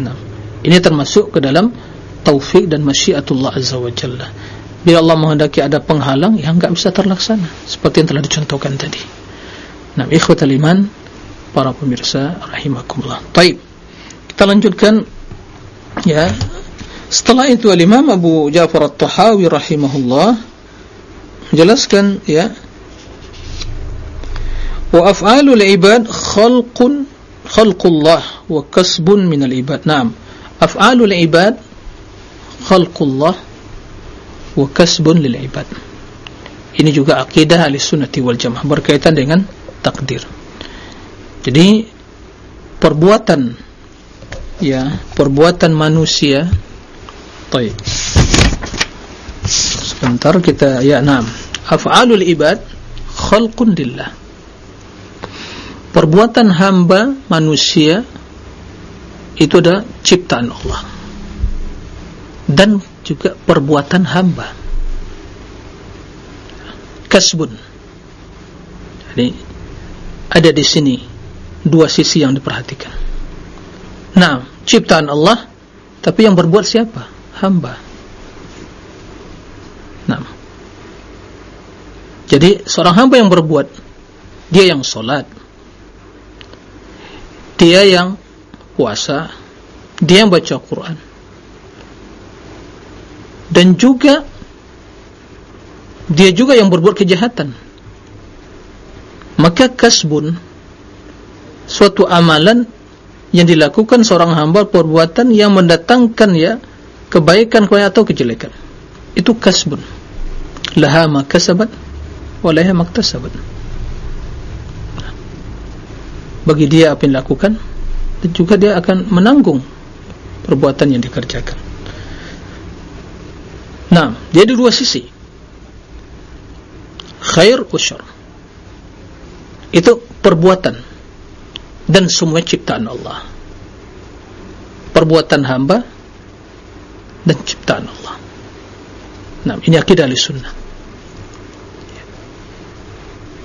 Nah ini termasuk ke dalam taufik dan masyiatullah azza wa jalla bila Allah menghendaki ada penghalang yang enggak bisa terlaksana seperti yang telah dicontohkan tadi Nah, ikhwatal iman para pemirsa rahimakumullah. Baik. Kita lanjutkan ya. Setelah itu Imam Abu Ja'far At-Tahawi rahimahullah menjelaskan ya wa af'alul ibad khalqun khalqullah wa kasbun minal ibad. Naam. Af'alul ibad khalqullah wa kasbun lil ibad. Ini juga akidah Ahlussunnah wal Jamaah berkaitan dengan takdir. Jadi perbuatan ya, perbuatan manusia baik. Sebentar kita ya enam. Af'alul ibad khalqun lillah. Perbuatan hamba manusia itu adalah ciptaan Allah. Dan juga perbuatan hamba. kasbun. Jadi ada di sini dua sisi yang diperhatikan. Nah ciptaan Allah tapi yang berbuat siapa? Hamba. Nah. Jadi seorang hamba yang berbuat dia yang solat dia yang puasa. Dia yang baca Quran dan juga dia juga yang berbuat kejahatan. Maka kasbun suatu amalan yang dilakukan seorang hamba perbuatan yang mendatangkan ya kebaikan atau kejelekan. Itu kasbun. Laha makasabat walaha maktasabat bagi dia apa yang dilakukan dan juga dia akan menanggung perbuatan yang dikerjakan nah jadi dua sisi. Khair usyur itu perbuatan dan semua ciptaan Allah. Perbuatan hamba dan ciptaan Allah. Nah ini akidah al-sunnah.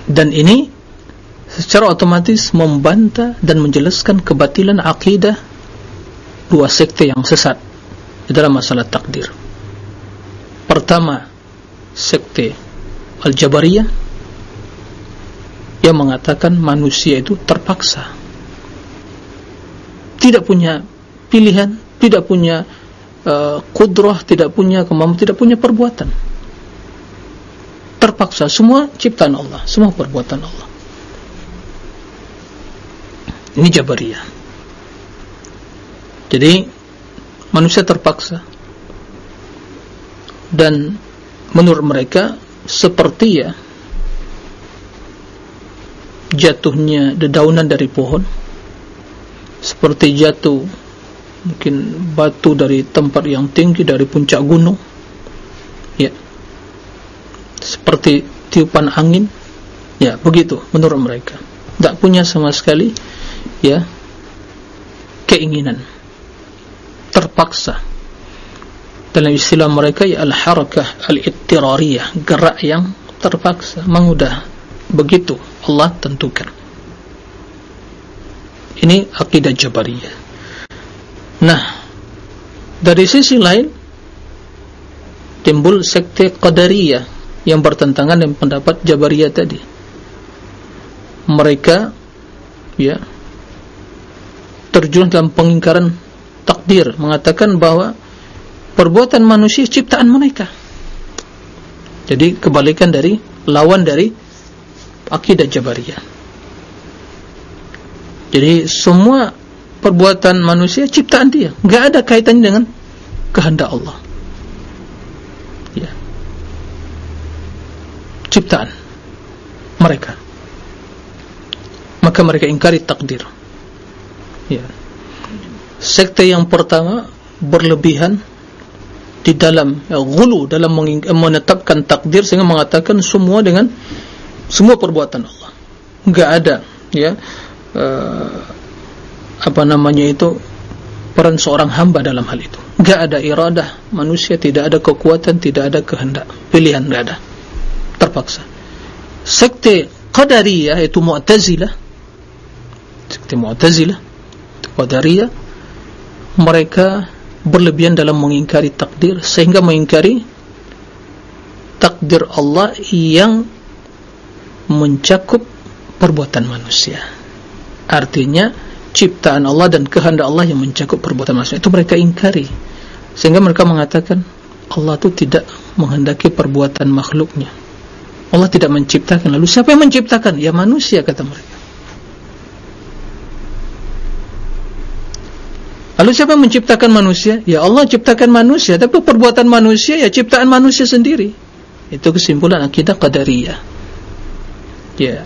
Dan ini secara otomatis membantah dan menjelaskan kebatilan akidah dua sekte yang sesat dalam masalah takdir pertama sekte al-jabariyah yang mengatakan manusia itu terpaksa. Tidak punya pilihan tidak punya uh, kudrah tidak punya kemampuan tidak punya perbuatan. Terpaksa semua ciptaan Allah semua perbuatan Allah. Ini Jabariyah. Jadi manusia terpaksa dan menurut mereka seperti ya jatuhnya dedaunan dari pohon seperti jatuh mungkin batu dari tempat yang tinggi dari puncak gunung ya seperti tiupan angin ya begitu menurut mereka. Tak punya sama sekali ya keinginan terpaksa dalam istilah mereka ya al-harakah al-ittirariyah gerak yang terpaksa mengudah begitu Allah tentukan. Ini akidah Jabariyah. Nah dari sisi lain timbul sekte Qadariyah yang bertentangan dengan pendapat Jabariyah tadi. Mereka ya terjun dalam pengingkaran takdir mengatakan bahwa perbuatan manusia ciptaan mereka jadi kebalikan dari lawan dari akidah Jabariyah. Jadi semua perbuatan manusia ciptaan dia, enggak ada kaitannya dengan kehendak Allah. Ya. Ciptaan mereka. Maka mereka ingkari takdir. Ya. Sekte yang pertama berlebihan di dalam ya, gulu dalam menetapkan takdir sehingga mengatakan semua dengan semua perbuatan Allah. Enggak ada ya uh, apa namanya itu peran seorang hamba dalam hal itu. Enggak ada iradah manusia tidak ada kekuatan tidak ada kehendak. Pilihan enggak ada. Terpaksa. Sekte qadariyah itu mu'tazilah sekte mu'tazilah qadariyah mereka berlebihan dalam mengingkari takdir sehingga mengingkari takdir Allah yang mencakup perbuatan manusia. Artinya ciptaan Allah dan kehendak Allah yang mencakup perbuatan manusia. Itu mereka ingkari. Sehingga mereka mengatakan Allah itu tidak menghendaki perbuatan makhluknya. Allah tidak menciptakan. Lalu siapa yang menciptakan? ya manusia kata mereka lalu siapa menciptakan manusia? ya Allah ciptakan manusia. Tapi perbuatan manusia ya ciptaan manusia sendiri. Itu kesimpulan akidah qadariyah. Ya.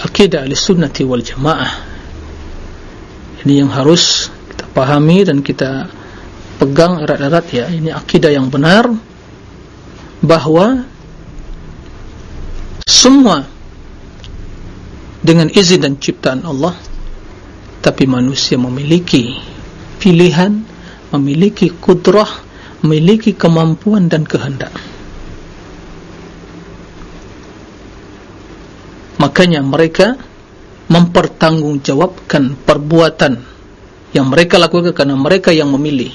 Akidah al-sunnati wal jamaah. Ini yang harus kita pahami dan kita pegang erat-erat ya. Ini akidah yang benar bahwa semua dengan izin dan ciptaan Allah tapi manusia memiliki pilihan, memiliki kudrah, memiliki kemampuan dan kehendak. Makanya mereka mempertanggungjawabkan perbuatan yang mereka lakukan karena mereka yang memilih.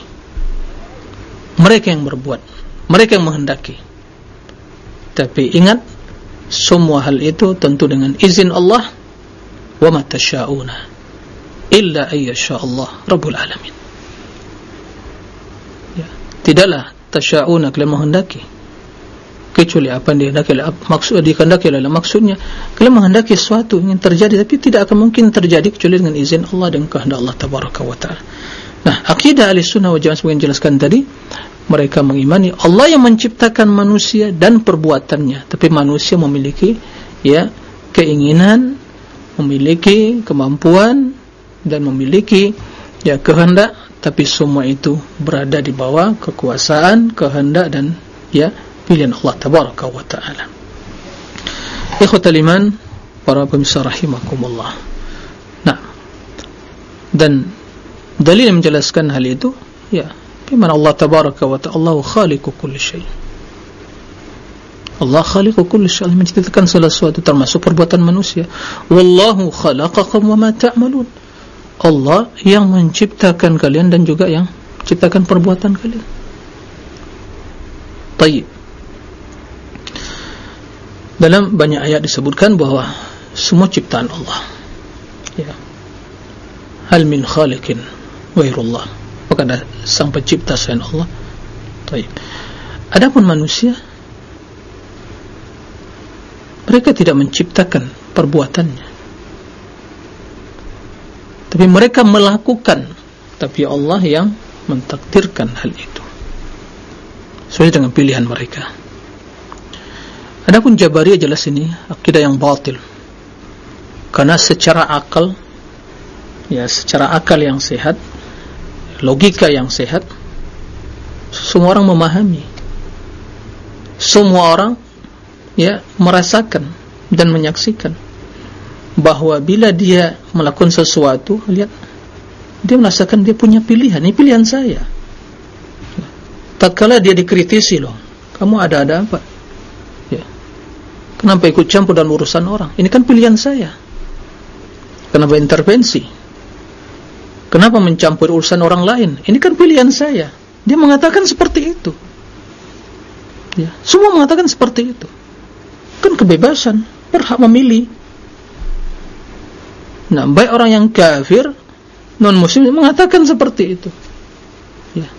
Mereka yang berbuat, mereka yang menghendaki. Tapi ingat semua hal itu tentu dengan izin Allah wa matasyauna illa ayyasha Allah. Rabbul alamin. Ya. Tidaklah tasyauna kalian menghendaki kecuali apa yang dihendaki maksud dikehendaki adalah maksudnya kalian menghendaki sesuatu yang terjadi tapi tidak akan mungkin terjadi kecuali dengan izin Allah dan kehendak Allah tabaraka wa taala. Nah akidah ahli-sunnah wal jamaah sebagian jelaskan tadi mereka mengimani Allah yang menciptakan manusia dan perbuatannya. Tapi manusia memiliki ya keinginan memiliki kemampuan dan memiliki ya kehendak tapi semua itu berada di bawah kekuasaan kehendak dan ya pilihan Allah tabaraka wa taala. Ikhwatal iman para pemirsa rahimakumullah. Nah dan dalil yang menjelaskan hal itu ya Bagaimana Allah tabaraka wa ta'ala khaliqu kulli syai. Allah khaliqu kulli syai menciptakan segala sesuatu termasuk perbuatan manusia. Wallahu khalaqakum wa ma ta'malun Allah yang menciptakan kalian dan juga yang menciptakan perbuatan kalian. Tayyib Dalam banyak ayat disebutkan bahawa Semua ciptaan Allah. Ya. Hal min khaliqin Wairullah kepada sang pencipta selain Allah? Taib. adapun manusia mereka tidak menciptakan perbuatannya tapi mereka melakukan. Tapi Allah yang mentakdirkan hal itu. Sesuai dengan pilihan mereka. Adapun Jabariyah jelas ini akidah yang batil. Karena secara akal ya secara akal yang sehat logika yang sehat semua orang memahami. Semua orang ya merasakan dan menyaksikan bahawa bila dia melakukan sesuatu lihat dia merasakan dia punya pilihan ini pilihan saya tak kala dia dikritisi loh kamu ada-ada apa ya kenapa ikut campur dalam urusan orang ini kan pilihan saya kenapa intervensi Kenapa mencampur urusan orang lain? Ini kan pilihan saya. Dia mengatakan seperti itu. Ya, semua mengatakan seperti itu. Kan kebebasan, berhak memilih. Nah, baik orang yang kafir, non muslim mengatakan seperti itu. Ya.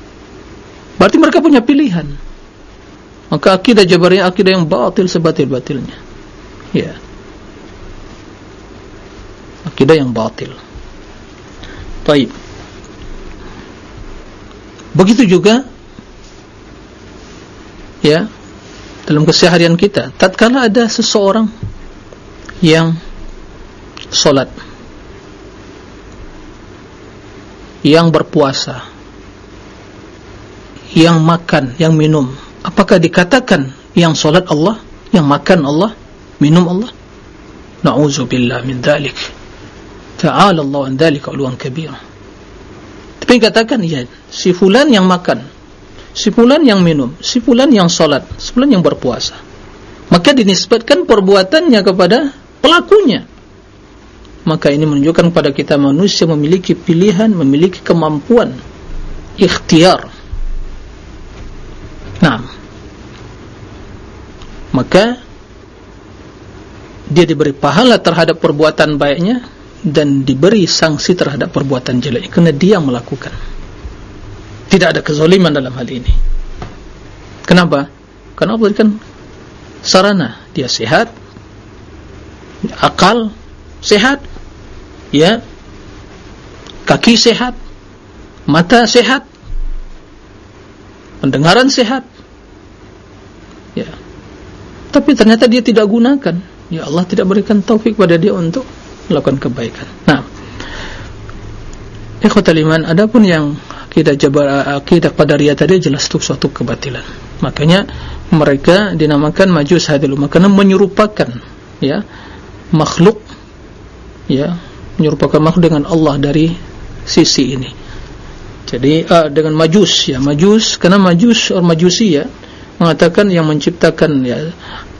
Berarti mereka punya pilihan. Maka akidah Jabariyah akidah yang batil sebatil-batilnya. Ya. Akidah yang batil. Baik. Begitu juga ya dalam keseharian kita, tatkala ada seseorang yang solat yang berpuasa. Yang makan, yang minum. Apakah dikatakan yang solat Allah yang makan Allah, minum Allah? Na'udzubillah min dhalik. Ta'ala Allah an dhalika uluan kabir. Tapi katakan ya, Si fulan yang makan Si fulan yang minum Si fulan yang salat Si fulan yang berpuasa. Maka dinisbatkan perbuatannya kepada pelakunya Maka ini menunjukkan kepada kita manusia memiliki pilihan Memiliki kemampuan Ikhtiar. Nah Maka Dia diberi pahala terhadap perbuatan baiknya dan diberi sanksi terhadap perbuatan jelek kerana dia melakukan. Tidak ada kezaliman dalam hal ini. Kenapa? kerana Allah berikan sarana. Dia sehat akal sehat ya? Kaki sehat mata sehat pendengaran sehat. Ya. Tapi ternyata dia tidak gunakan. Ya Allah tidak berikan taufik pada dia untuk melakukan kebaikan. Nah, ikhwatal iman, adapun yang akidah jabar akidah qadariyah tadi jelas itu suatu kebatilan. Makanya mereka dinamakan majus hadil ummah karena menyerupakan ya makhluk ya menyerupakan makhluk dengan Allah dari sisi ini. Jadi uh, dengan majus ya majus karena majus atau majusi ya mengatakan yang menciptakan ya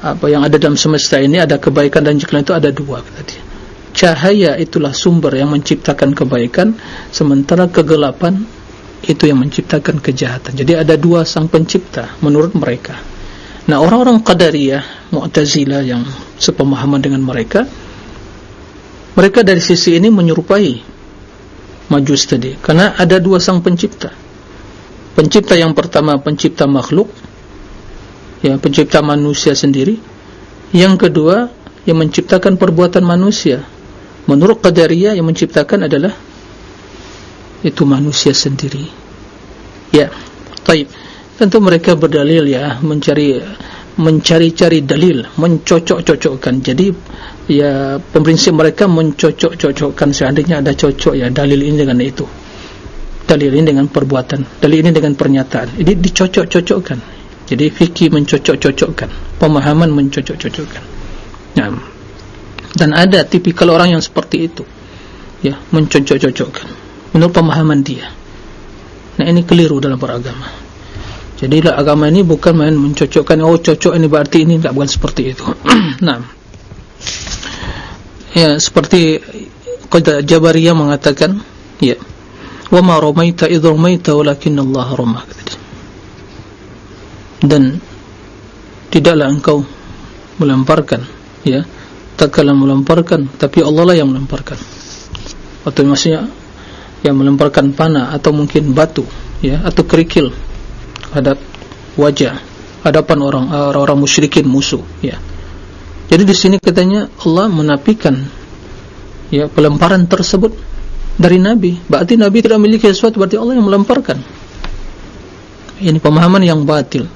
apa yang ada dalam semesta ini ada kebaikan dan kejelekan itu ada dua tadi cahaya itulah sumber yang menciptakan kebaikan sementara kegelapan itu yang menciptakan kejahatan. Jadi ada dua sang pencipta menurut mereka. Nah orang-orang qadariyah mu'tazilah yang sepemahaman dengan mereka mereka dari sisi ini menyerupai majus tadi. Karena ada dua sang pencipta. Pencipta yang pertama pencipta makhluk ya pencipta manusia sendiri. Yang kedua yang menciptakan perbuatan manusia. Menurut qadariyah yang menciptakan adalah itu manusia sendiri. Ya taib. Tentu mereka berdalil ya mencari mencari-cari dalil mencocok-cocokkan. Jadi ya pemprinsip mereka mencocok-cocokkan. Seandainya ada cocok ya dalil ini dengan itu. Dalil ini dengan perbuatan. Dalil ini dengan pernyataan. Ini dicocok-cocokkan. Jadi fikih mencocok-cocokkan. Pemahaman mencocok-cocokkan. Nah dan ada tipikal orang yang seperti itu. Ya mencocok-cocokkan. Menurut pemahaman dia. Nah ini keliru dalam beragama jadilah agama ini bukan main mencocokkan oh cocok ini berarti ini tidak bukan seperti itu. Nah ya seperti kata Jabariyah mengatakan ya wa ma ramaita idh ramaita walakin Allah ramah dan tidaklah engkau melemparkan ya tak kalah melemparkan tapi Allah lah yang melemparkan. Atau maksudnya yang melemparkan panah atau mungkin batu ya atau kerikil hadap wajah hadapan orang orang musyrikin musuh ya. Jadi di sini katanya Allah menafikan ya pelemparan tersebut dari nabi. Berarti nabi tidak memiliki sesuatu berarti Allah yang melemparkan. Ini pemahaman yang batil.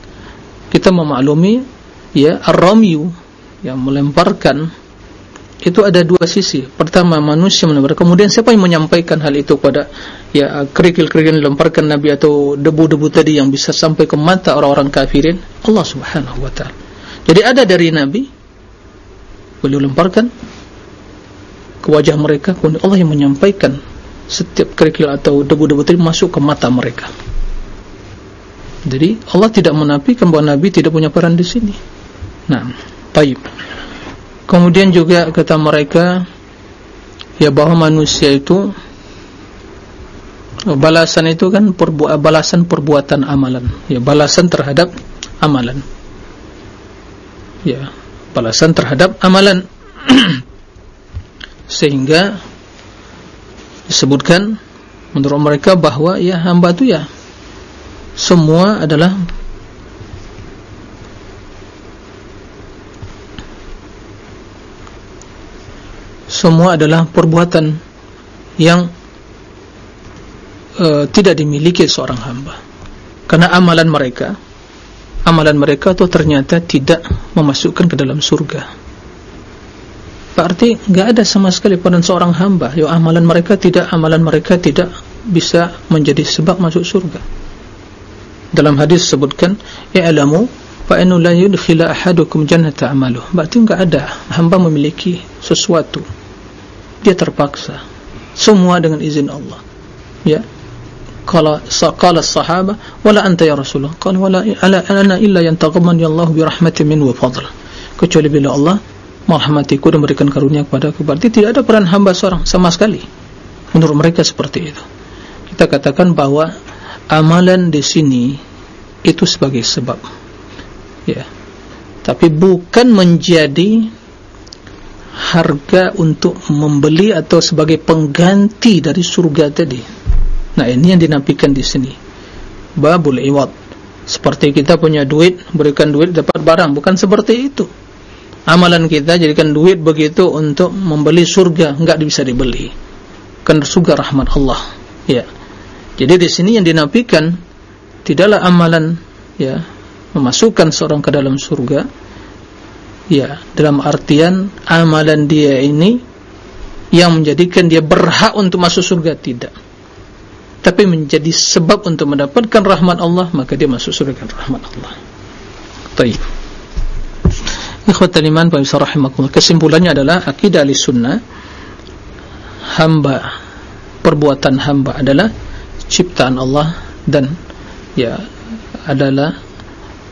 Kita memaklumi ya ar-ramyu yang melemparkan itu ada dua sisi. Pertama manusia menebar. Kemudian siapa yang menyampaikan hal itu pada ya kerikil-kerikil lemparkan Nabi atau debu-debu tadi yang bisa sampai ke mata orang-orang kafirin? Allah subhanahu wa ta'ala. Jadi ada dari Nabi beliau lemparkan ke wajah mereka kemudian Allah yang menyampaikan setiap kerikil atau debu-debu tadi masuk ke mata mereka. Jadi Allah tidak menafikan bahawa Nabi tidak punya peran di sini. Nah taib kemudian juga kata mereka ya bahwa manusia itu balasan itu kan perbu balasan perbuatan amalan. Ya balasan terhadap amalan. Ya balasan terhadap amalan. Sehingga disebutkan menurut mereka bahwa ya hamba itu ya semua adalah semua adalah perbuatan yang uh, tidak dimiliki seorang hamba. Karena amalan mereka amalan mereka itu ternyata tidak memasukkan ke dalam surga. Berarti tidak ada sama sekali peran seorang hamba ya amalan mereka tidak amalan mereka tidak bisa menjadi sebab masuk surga. Dalam hadis sebutkan i'lamu inna la yudkhila ahadukum jannata amaluh. Berarti tidak ada hamba memiliki sesuatu dia terpaksa. Semua dengan izin Allah. Ya. Qala saqala as-sahaba wala anta ya rasulullah? Qala wala ala ana illa yantaqammani Allah bi rahmatin min wa fadl. Kecuali bila Allah merahmatiku dan memberikan karunia kepada aku. Berarti tidak ada peran hamba seorang sama sekali. Menurut mereka seperti itu. Kita katakan bahwa amalan di sini itu sebagai sebab. Ya. Tapi bukan menjadi harga untuk membeli atau sebagai pengganti dari surga tadi. Nah ini yang dinafikan di sini. Babul iwad. Seperti kita punya duit, berikan duit dapat barang, bukan seperti itu. Amalan kita jadikan duit begitu untuk membeli surga, enggak bisa dibeli. Kan surga rahmat Allah. Ya. Jadi di sini yang dinafikan tidaklah amalan ya memasukkan seorang ke dalam surga ya dalam artian amalan dia ini yang menjadikan dia berhak untuk masuk surga? Tidak. Tapi menjadi sebab untuk mendapatkan rahmat Allah maka dia masuk surga rahmat Allah. Taib. Ikhwatal iman kesimpulannya adalah akidah li sunnah hamba perbuatan hamba adalah ciptaan Allah dan ya adalah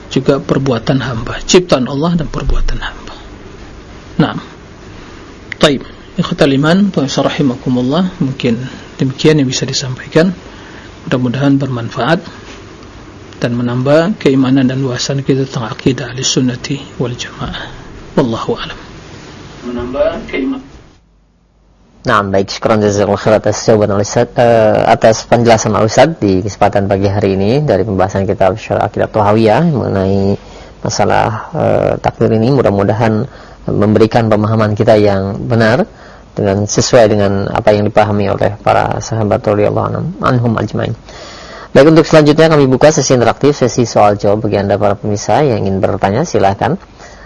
juga perbuatan hamba. Ciptaan Allah dan perbuatan hamba. Nah taib. Ikhtal iman mungkin demikian yang bisa disampaikan. Mudah-mudahan bermanfaat dan menambah keimanan dan wawasan kita tentang akidah al-sunnati wal jamaah. Wallahu alam. Menambah keimanan
Nah, baik, syukuran jazakallahu khair atas jawaban Ustaz uh, atas penjelasan Ustaz di kesempatan pagi hari ini dari pembahasan kitab Syarah Akidah Tuhawiyah mengenai masalah uh, takdir ini. Mudah-mudahan memberikan pemahaman kita yang benar dengan sesuai dengan apa yang dipahami oleh para sahabat radhiyallahu anhum ajmain. Baik untuk selanjutnya kami buka sesi interaktif sesi soal jawab bagi Anda para pemirsa yang ingin bertanya silahkan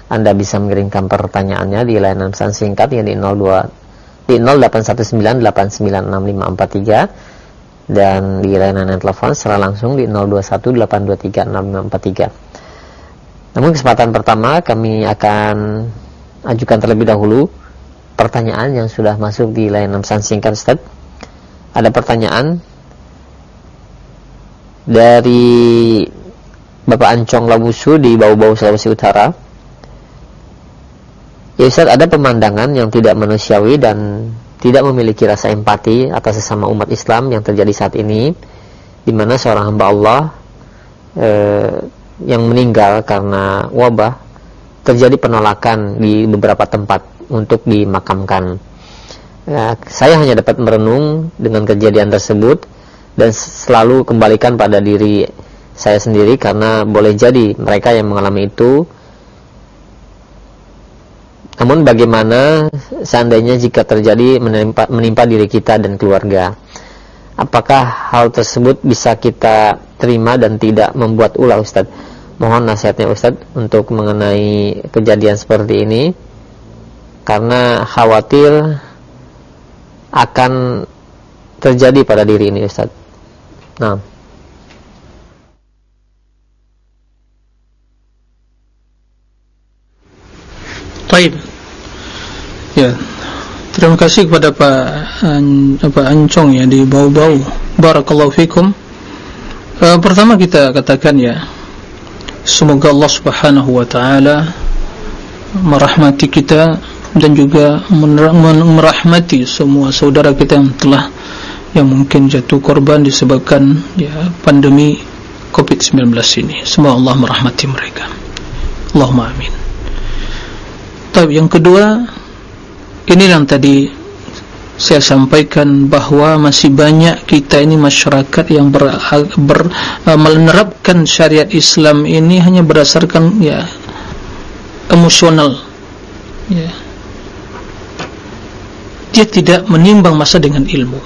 Anda bisa mengirimkan pertanyaannya di layanan pesan singkat yang di 02 di 0819896543 dan di layanan telepon secara langsung di 0218236543. Namun kesempatan pertama kami akan ajukan terlebih dahulu pertanyaan yang sudah masuk di layanan pesan singkat Ustaz. Ada pertanyaan dari Bapak Ancong Labusu di Bau-Bau Sulawesi Utara Ya Ustaz, ada pemandangan yang tidak manusiawi dan tidak memiliki rasa empati atas sesama umat Islam yang terjadi saat ini di mana seorang hamba Allah eh, yang meninggal karena wabah terjadi penolakan di beberapa tempat untuk dimakamkan. Ya, saya hanya dapat merenung dengan kejadian tersebut dan selalu kembalikan pada diri saya sendiri karena boleh jadi mereka yang mengalami itu namun bagaimana seandainya jika terjadi menimpa, menimpa diri kita dan keluarga? Apakah hal tersebut bisa kita terima dan tidak membuat ulah Ustaz? Mohon nasihatnya Ustaz untuk mengenai kejadian seperti ini karena khawatir akan terjadi pada diri ini Ustaz. Nah.
Baik. Ya. Terima kasih kepada Pak An, Pak Ancong ya di bau-bau. Barakallahu fikum. Uh, pertama kita katakan ya semoga Allah Subhanahu wa taala merahmati kita dan juga merahmati semua saudara kita yang telah yang mungkin jatuh korban disebabkan ya pandemi Covid-19 ini. Semoga Allah merahmati mereka. Allahumma amin. Tapi yang kedua Ini yang tadi Saya sampaikan bahawa Masih banyak kita ini masyarakat Yang ber, ber, uh, menerapkan syariat Islam ini Hanya berdasarkan ya Emosional. Ya. Dia tidak menimbang masa dengan ilmu.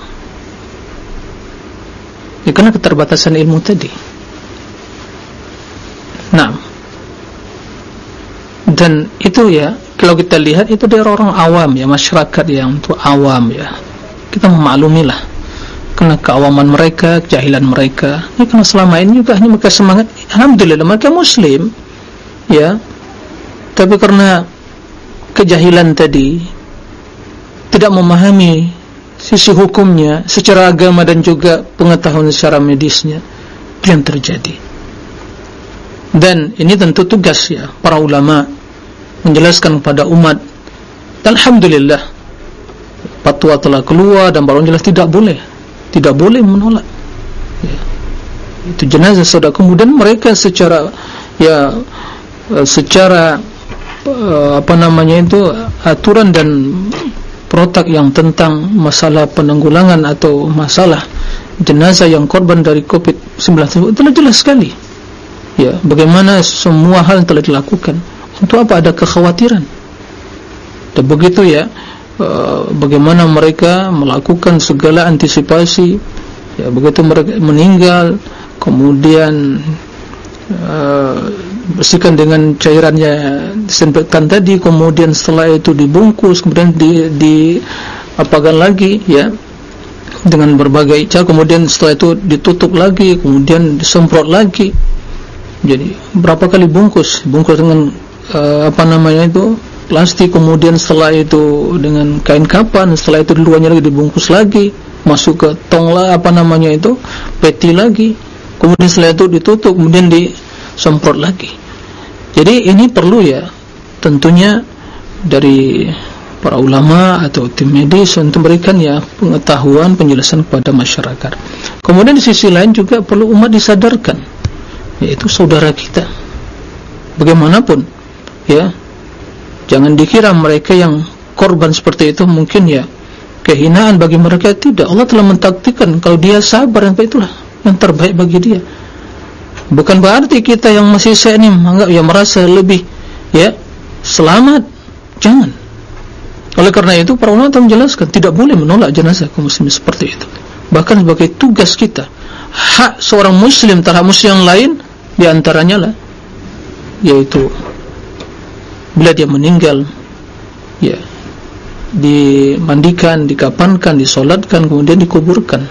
Ya karena keterbatasan ilmu tadi. Nah Dan itu ya kalau kita lihat itu dari orang awam ya masyarakat yang itu awam ya. Kita memaklumilah karena keawaman mereka kejahilan mereka. Ya karena selama ini juga hanya mereka semangat Alhamdulillah mereka muslim ya. Tapi karena kejahilan tadi tidak memahami sisi hukumnya secara agama dan juga pengetahuan secara medisnya yang terjadi. Dan ini tentu tugas ya para ulama' menjelaskan kepada umat Alhamdulillah fatwa telah keluar dan baru jelas tidak boleh tidak boleh menolak. Ya. itu jenazah sudah kemudian mereka secara ya secara apa namanya itu aturan dan protak yang tentang masalah penanggulangan atau masalah jenazah yang korban dari COVID-19 itu jelas sekali. Ya bagaimana semua hal telah dilakukan untuk apa? Ada kekhawatiran. Dan begitu ya uh, bagaimana mereka melakukan segala antisipasi ya begitu mereka meninggal kemudian uh, bersihkan dengan cairannya disinfektan tadi kemudian setelah itu dibungkus kemudian di, di apakan lagi ya dengan berbagai cara kemudian setelah itu ditutup lagi kemudian disemprot lagi. Jadi berapa kali bungkus? Bungkus dengan uh, apa namanya itu? Plastik kemudian setelah itu dengan kain kapan setelah itu luarnya lagi dibungkus lagi masuk ke tong lah apa namanya itu? Peti lagi. Kemudian setelah itu ditutup kemudian disemprot lagi. Jadi ini perlu ya tentunya dari para ulama atau tim medis untuk memberikan ya pengetahuan penjelasan kepada masyarakat. Kemudian di sisi lain juga perlu umat disadarkan yaitu saudara kita. Bagaimanapun ya. Jangan dikira mereka yang korban seperti itu mungkin ya. Kehinaan bagi mereka tidak. Allah telah mentaktikkan kalau dia sabar yang itulah. Yang terbaik bagi dia. Bukan berarti kita yang masih ini menganggap ya merasa lebih ya selamat. Jangan. Oleh karena itu para ulama telah menjelaskan tidak boleh menolak jenazah kaum muslim seperti itu. Bahkan sebagai tugas kita, hak seorang muslim terhadap muslim yang lain di antaranya lah yaitu bila dia meninggal ya dimandikan, dikapankan, disolatkan kemudian dikuburkan.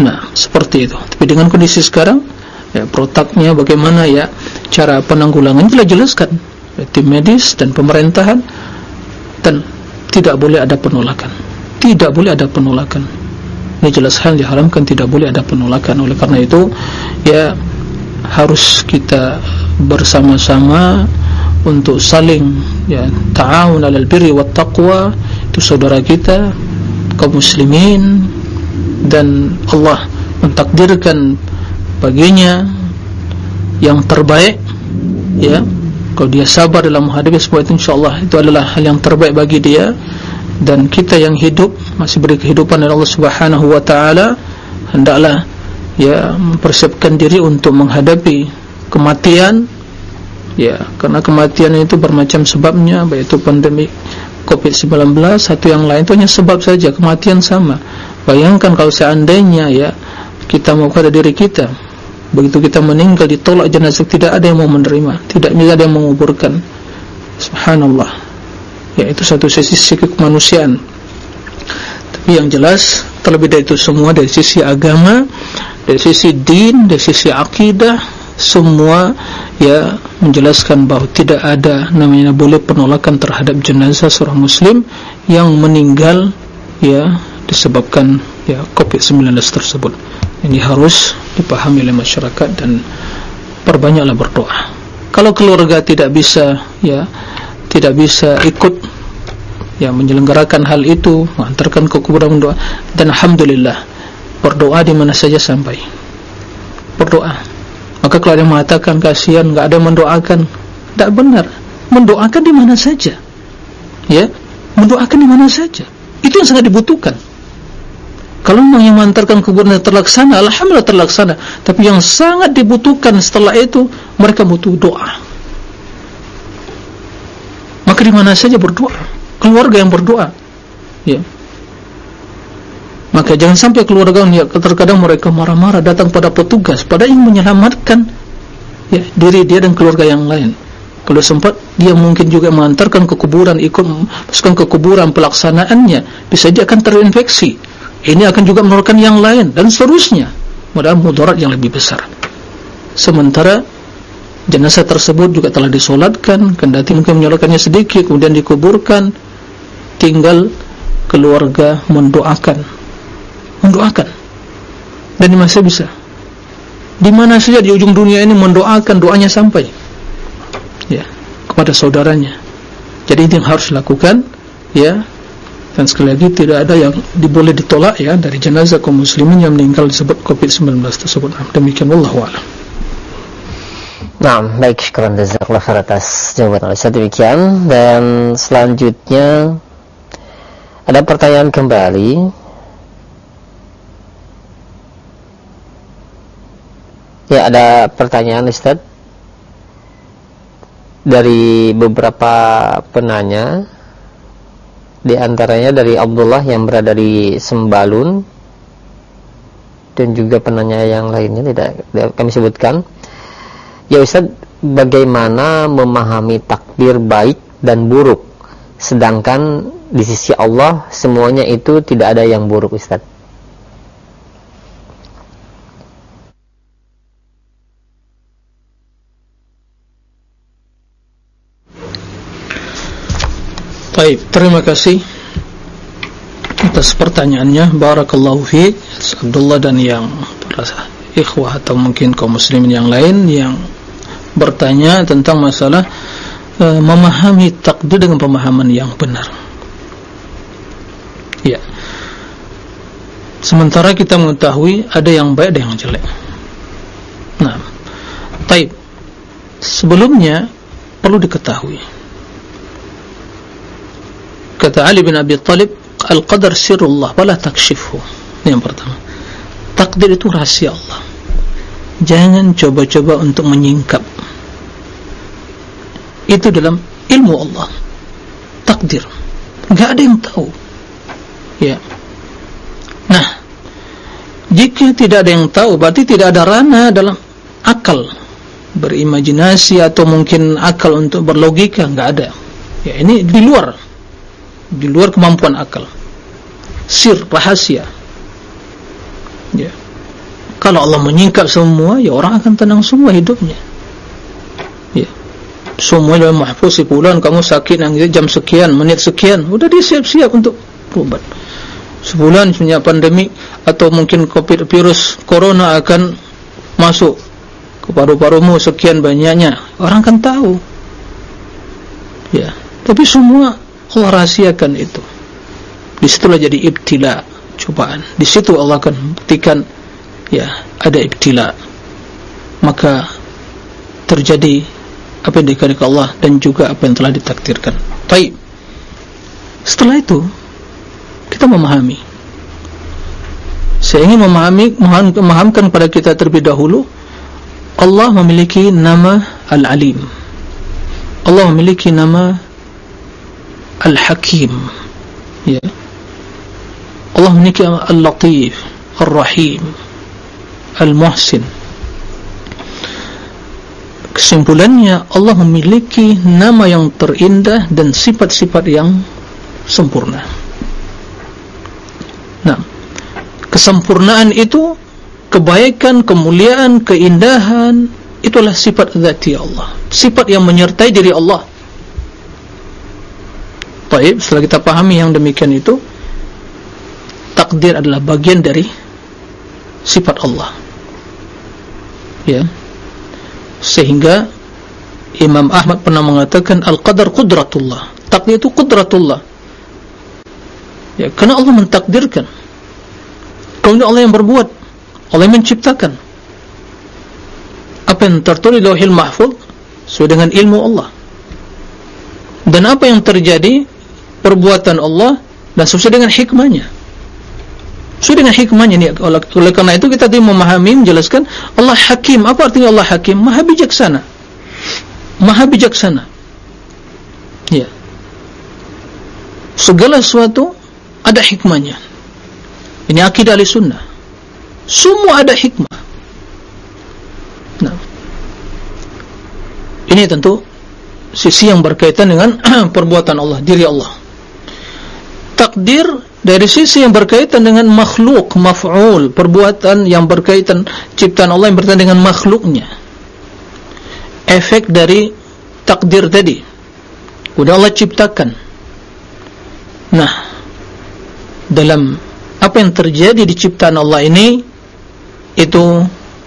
Nah, seperti itu. Tapi dengan kondisi sekarang ya protoknya bagaimana ya cara penanggulangan telah jelaskan ya, tim medis dan pemerintahan dan tidak boleh ada penolakan tidak boleh ada penolakan ini jelas hal diharamkan tidak boleh ada penolakan oleh karena itu ya harus kita bersama-sama untuk saling ya ta'awun alal birri wat taqwa itu saudara kita kaum muslimin dan Allah mentakdirkan baginya yang terbaik ya. Kalau dia sabar dalam menghadapi semua itu insyaAllah itu adalah hal yang terbaik bagi dia. Dan kita yang hidup masih beri kehidupan dari Allah subhanahu wa ta'ala hendaklah ya mempersiapkan diri untuk menghadapi kematian ya karena kematian itu bermacam sebabnya baik itu pandemi COVID-19. Satu yang lain itu hanya sebab saja kematian sama. Bayangkan kalau seandainya ya kita mau kepada diri kita begitu kita meninggal ditolak jenazah tidak ada yang mau menerima tidak ada yang menguburkan. Subhanallah. Ya itu satu sisi sisi kemanusiaan. Tapi yang jelas terlebih dari itu semua dari sisi agama dari sisi din dari sisi akidah semua ya menjelaskan bahawa tidak ada namanya boleh penolakan terhadap jenazah seorang muslim yang meninggal ya disebabkan ya COVID-19 tersebut. Ini harus dipahami oleh masyarakat dan perbanyaklah berdoa. Kalau keluarga tidak bisa ya tidak bisa ikut ya menyelenggarakan hal itu mengantarkan ke kuburan doa dan Alhamdulillah berdoa di mana saja sampai. Berdoa maka kalau yang mengatakan kasihan enggak ada mendoakan. Tidak benar. Mendoakan di mana saja. Ya? Mendoakan di mana saja. Itu yang sangat dibutuhkan. Kalau memang yang mengantarkan kuburan terlaksana Alhamdulillah terlaksana. Tapi yang sangat dibutuhkan setelah itu mereka butuh doa. Maka di mana saja berdoa. Keluarga yang berdoa. Ya maka jangan sampai keluarga ya, terkadang mereka marah-marah datang pada petugas pada ingin menyelamatkan ya, diri dia dan keluarga yang lain. Kalau sempat dia mungkin juga mengantarkan ke kuburan ikut masukkan ke kuburan pelaksanaannya bisa dia akan terinfeksi. Ini akan juga menularkan yang lain dan seterusnya. Mudah mudarat yang lebih besar. Sementara jenazah tersebut juga telah disolatkan kendati mungkin menyolakannya sedikit kemudian dikuburkan tinggal keluarga mendoakan mendoakan. Dan masih bisa di mana saja di ujung dunia ini mendoakan doanya sampai. Ya kepada saudaranya. Jadi ini yang harus dilakukan ya. Dan sekali lagi tidak ada yang diboleh ditolak ya dari jenazah kaum muslimin yang meninggal disebut COVID-19 tersebut. Demikian wallahu a'lam.
Nah, baik syukuran jazakallahu khair atas jawaban Ustaz. Demikian dan selanjutnya ada pertanyaan kembali Ya, ada pertanyaan Ustaz dari beberapa penanya di antaranya dari Abdullah yang berada di Sembalun dan juga penanya yang lainnya tidak, kami sebutkan. Ya Ustaz, bagaimana memahami takdir baik dan buruk sedangkan di sisi Allah semuanya itu tidak ada yang buruk Ustaz?
Baik, terima kasih atas pertanyaannya. Barakallahu fiik, Abdullah dan yang ikhwah atau mungkin kaum muslimin yang lain yang bertanya tentang masalah e, memahami takdir dengan pemahaman yang benar. Ya. Sementara kita mengetahui ada yang baik ada yang jelek. Nah, taib. Sebelumnya perlu diketahui. Kata Ali bin Abi Talib, Al-Qadar sirullah, wala takshifhu. Ini yang pertama. Takdir itu rahasia Allah. Jangan coba-coba untuk menyingkap. Itu dalam ilmu Allah. Takdir. Tidak ada yang tahu. Ya. Nah, jika tidak ada yang tahu, berarti tidak ada rana dalam akal berimajinasi atau mungkin akal untuk berlogika enggak ada. Ya, ini di luar di luar kemampuan akal. Sir rahasia. Ya. Kalau Allah menyingkap semua, ya orang akan tenang semua hidupnya. Ya. Semua dalam mahfuz si bulan kamu sakit nanti jam sekian, menit sekian, sudah dia siap-siap untuk berobat. Sebulan punya pandemi atau mungkin covid virus corona akan masuk ke paru-parumu sekian banyaknya orang kan tahu ya tapi semua Allah rahasiakan itu. Disitulah jadi ibtila cobaan disitu Allah akan buktikan ya ada ibtila. Maka terjadi apa yang dikatakan Allah dan juga apa yang telah ditakdirkan. Baik. Setelah itu kita memahami. Saya ingin memahami memahamkan kepada kita terlebih dahulu Allah memiliki nama Al-Alim. Allah memiliki nama Al-Hakim. Ya. Allah memiliki Al-Latif Al-Rahim Al-Muhsin. Kesimpulannya Allah memiliki nama yang terindah dan sifat-sifat yang sempurna. Nah kesempurnaan itu kebaikan, kemuliaan, keindahan itulah sifat zati Allah. Sifat yang menyertai diri Allah baik, setelah kita pahami yang demikian itu takdir adalah bagian dari sifat Allah. Ya. Sehingga Imam Ahmad pernah mengatakan Al-Qadar Qudratullah. Takdir itu Qudratullah. Ya, karena Allah mentakdirkan. Kemudian Allah yang berbuat. Allah menciptakan. Apa yang tertulis di lauhil mahfud sesuai dengan ilmu Allah. Dan apa yang terjadi perbuatan Allah dan sesuai dengan hikmahnya. Sesuai dengan hikmahnya ini oleh, karena itu kita tadi memahami menjelaskan Allah hakim. Apa artinya Allah hakim? Maha bijaksana. Maha bijaksana. Ya. Segala sesuatu ada hikmahnya. Ini akidah ahli sunnah. Semua ada hikmah. Nah. Ini tentu sisi yang berkaitan dengan perbuatan Allah, diri Allah. Takdir dari sisi yang berkaitan dengan makhluk, maf'ul, perbuatan yang berkaitan ciptaan Allah yang berkaitan dengan makhluknya. Efek dari takdir tadi. Sudah Allah ciptakan. Nah, dalam apa yang terjadi di ciptaan Allah ini itu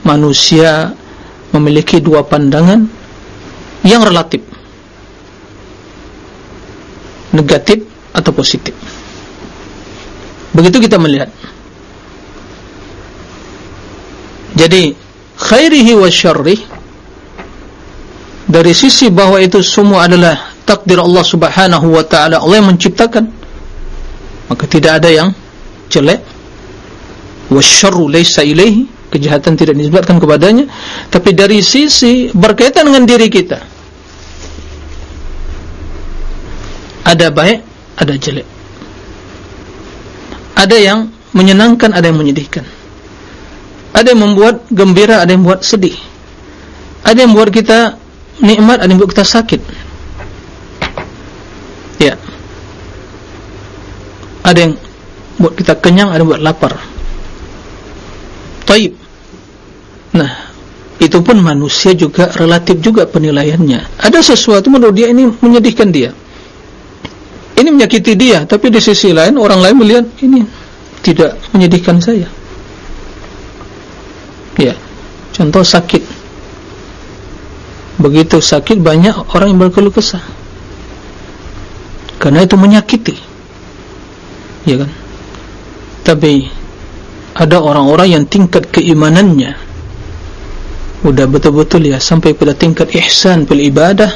manusia memiliki dua pandangan yang relatif negatif atau positif begitu kita melihat. Jadi khairihi wa syarrih dari sisi bahwa itu semua adalah takdir Allah subhanahu wa ta'ala. Allah yang menciptakan. Maka tidak ada yang jelek. Wa syarru laysa ilaihi kejahatan tidak disebutkan kepadanya. Tapi dari sisi berkaitan dengan diri kita ada baik ada jelek ada yang menyenangkan ada yang menyedihkan. Ada yang membuat gembira ada yang membuat sedih. Ada yang membuat kita nikmat ada yang membuat kita sakit. Ya. Ada yang membuat kita kenyang ada yang membuat lapar. Taib. Nah, itu pun manusia juga relatif juga penilaiannya. Ada sesuatu menurut dia ini menyedihkan dia. Ini menyakiti dia, tapi di sisi lain orang lain melihat ini tidak menyedihkan saya. Ya. Contoh sakit. begitu sakit banyak orang yang berkeluh kesah karena itu menyakiti ya kan tapi ada orang-orang yang tingkat keimanannya sudah betul-betul ya sampai pada tingkat ihsan bil ibadah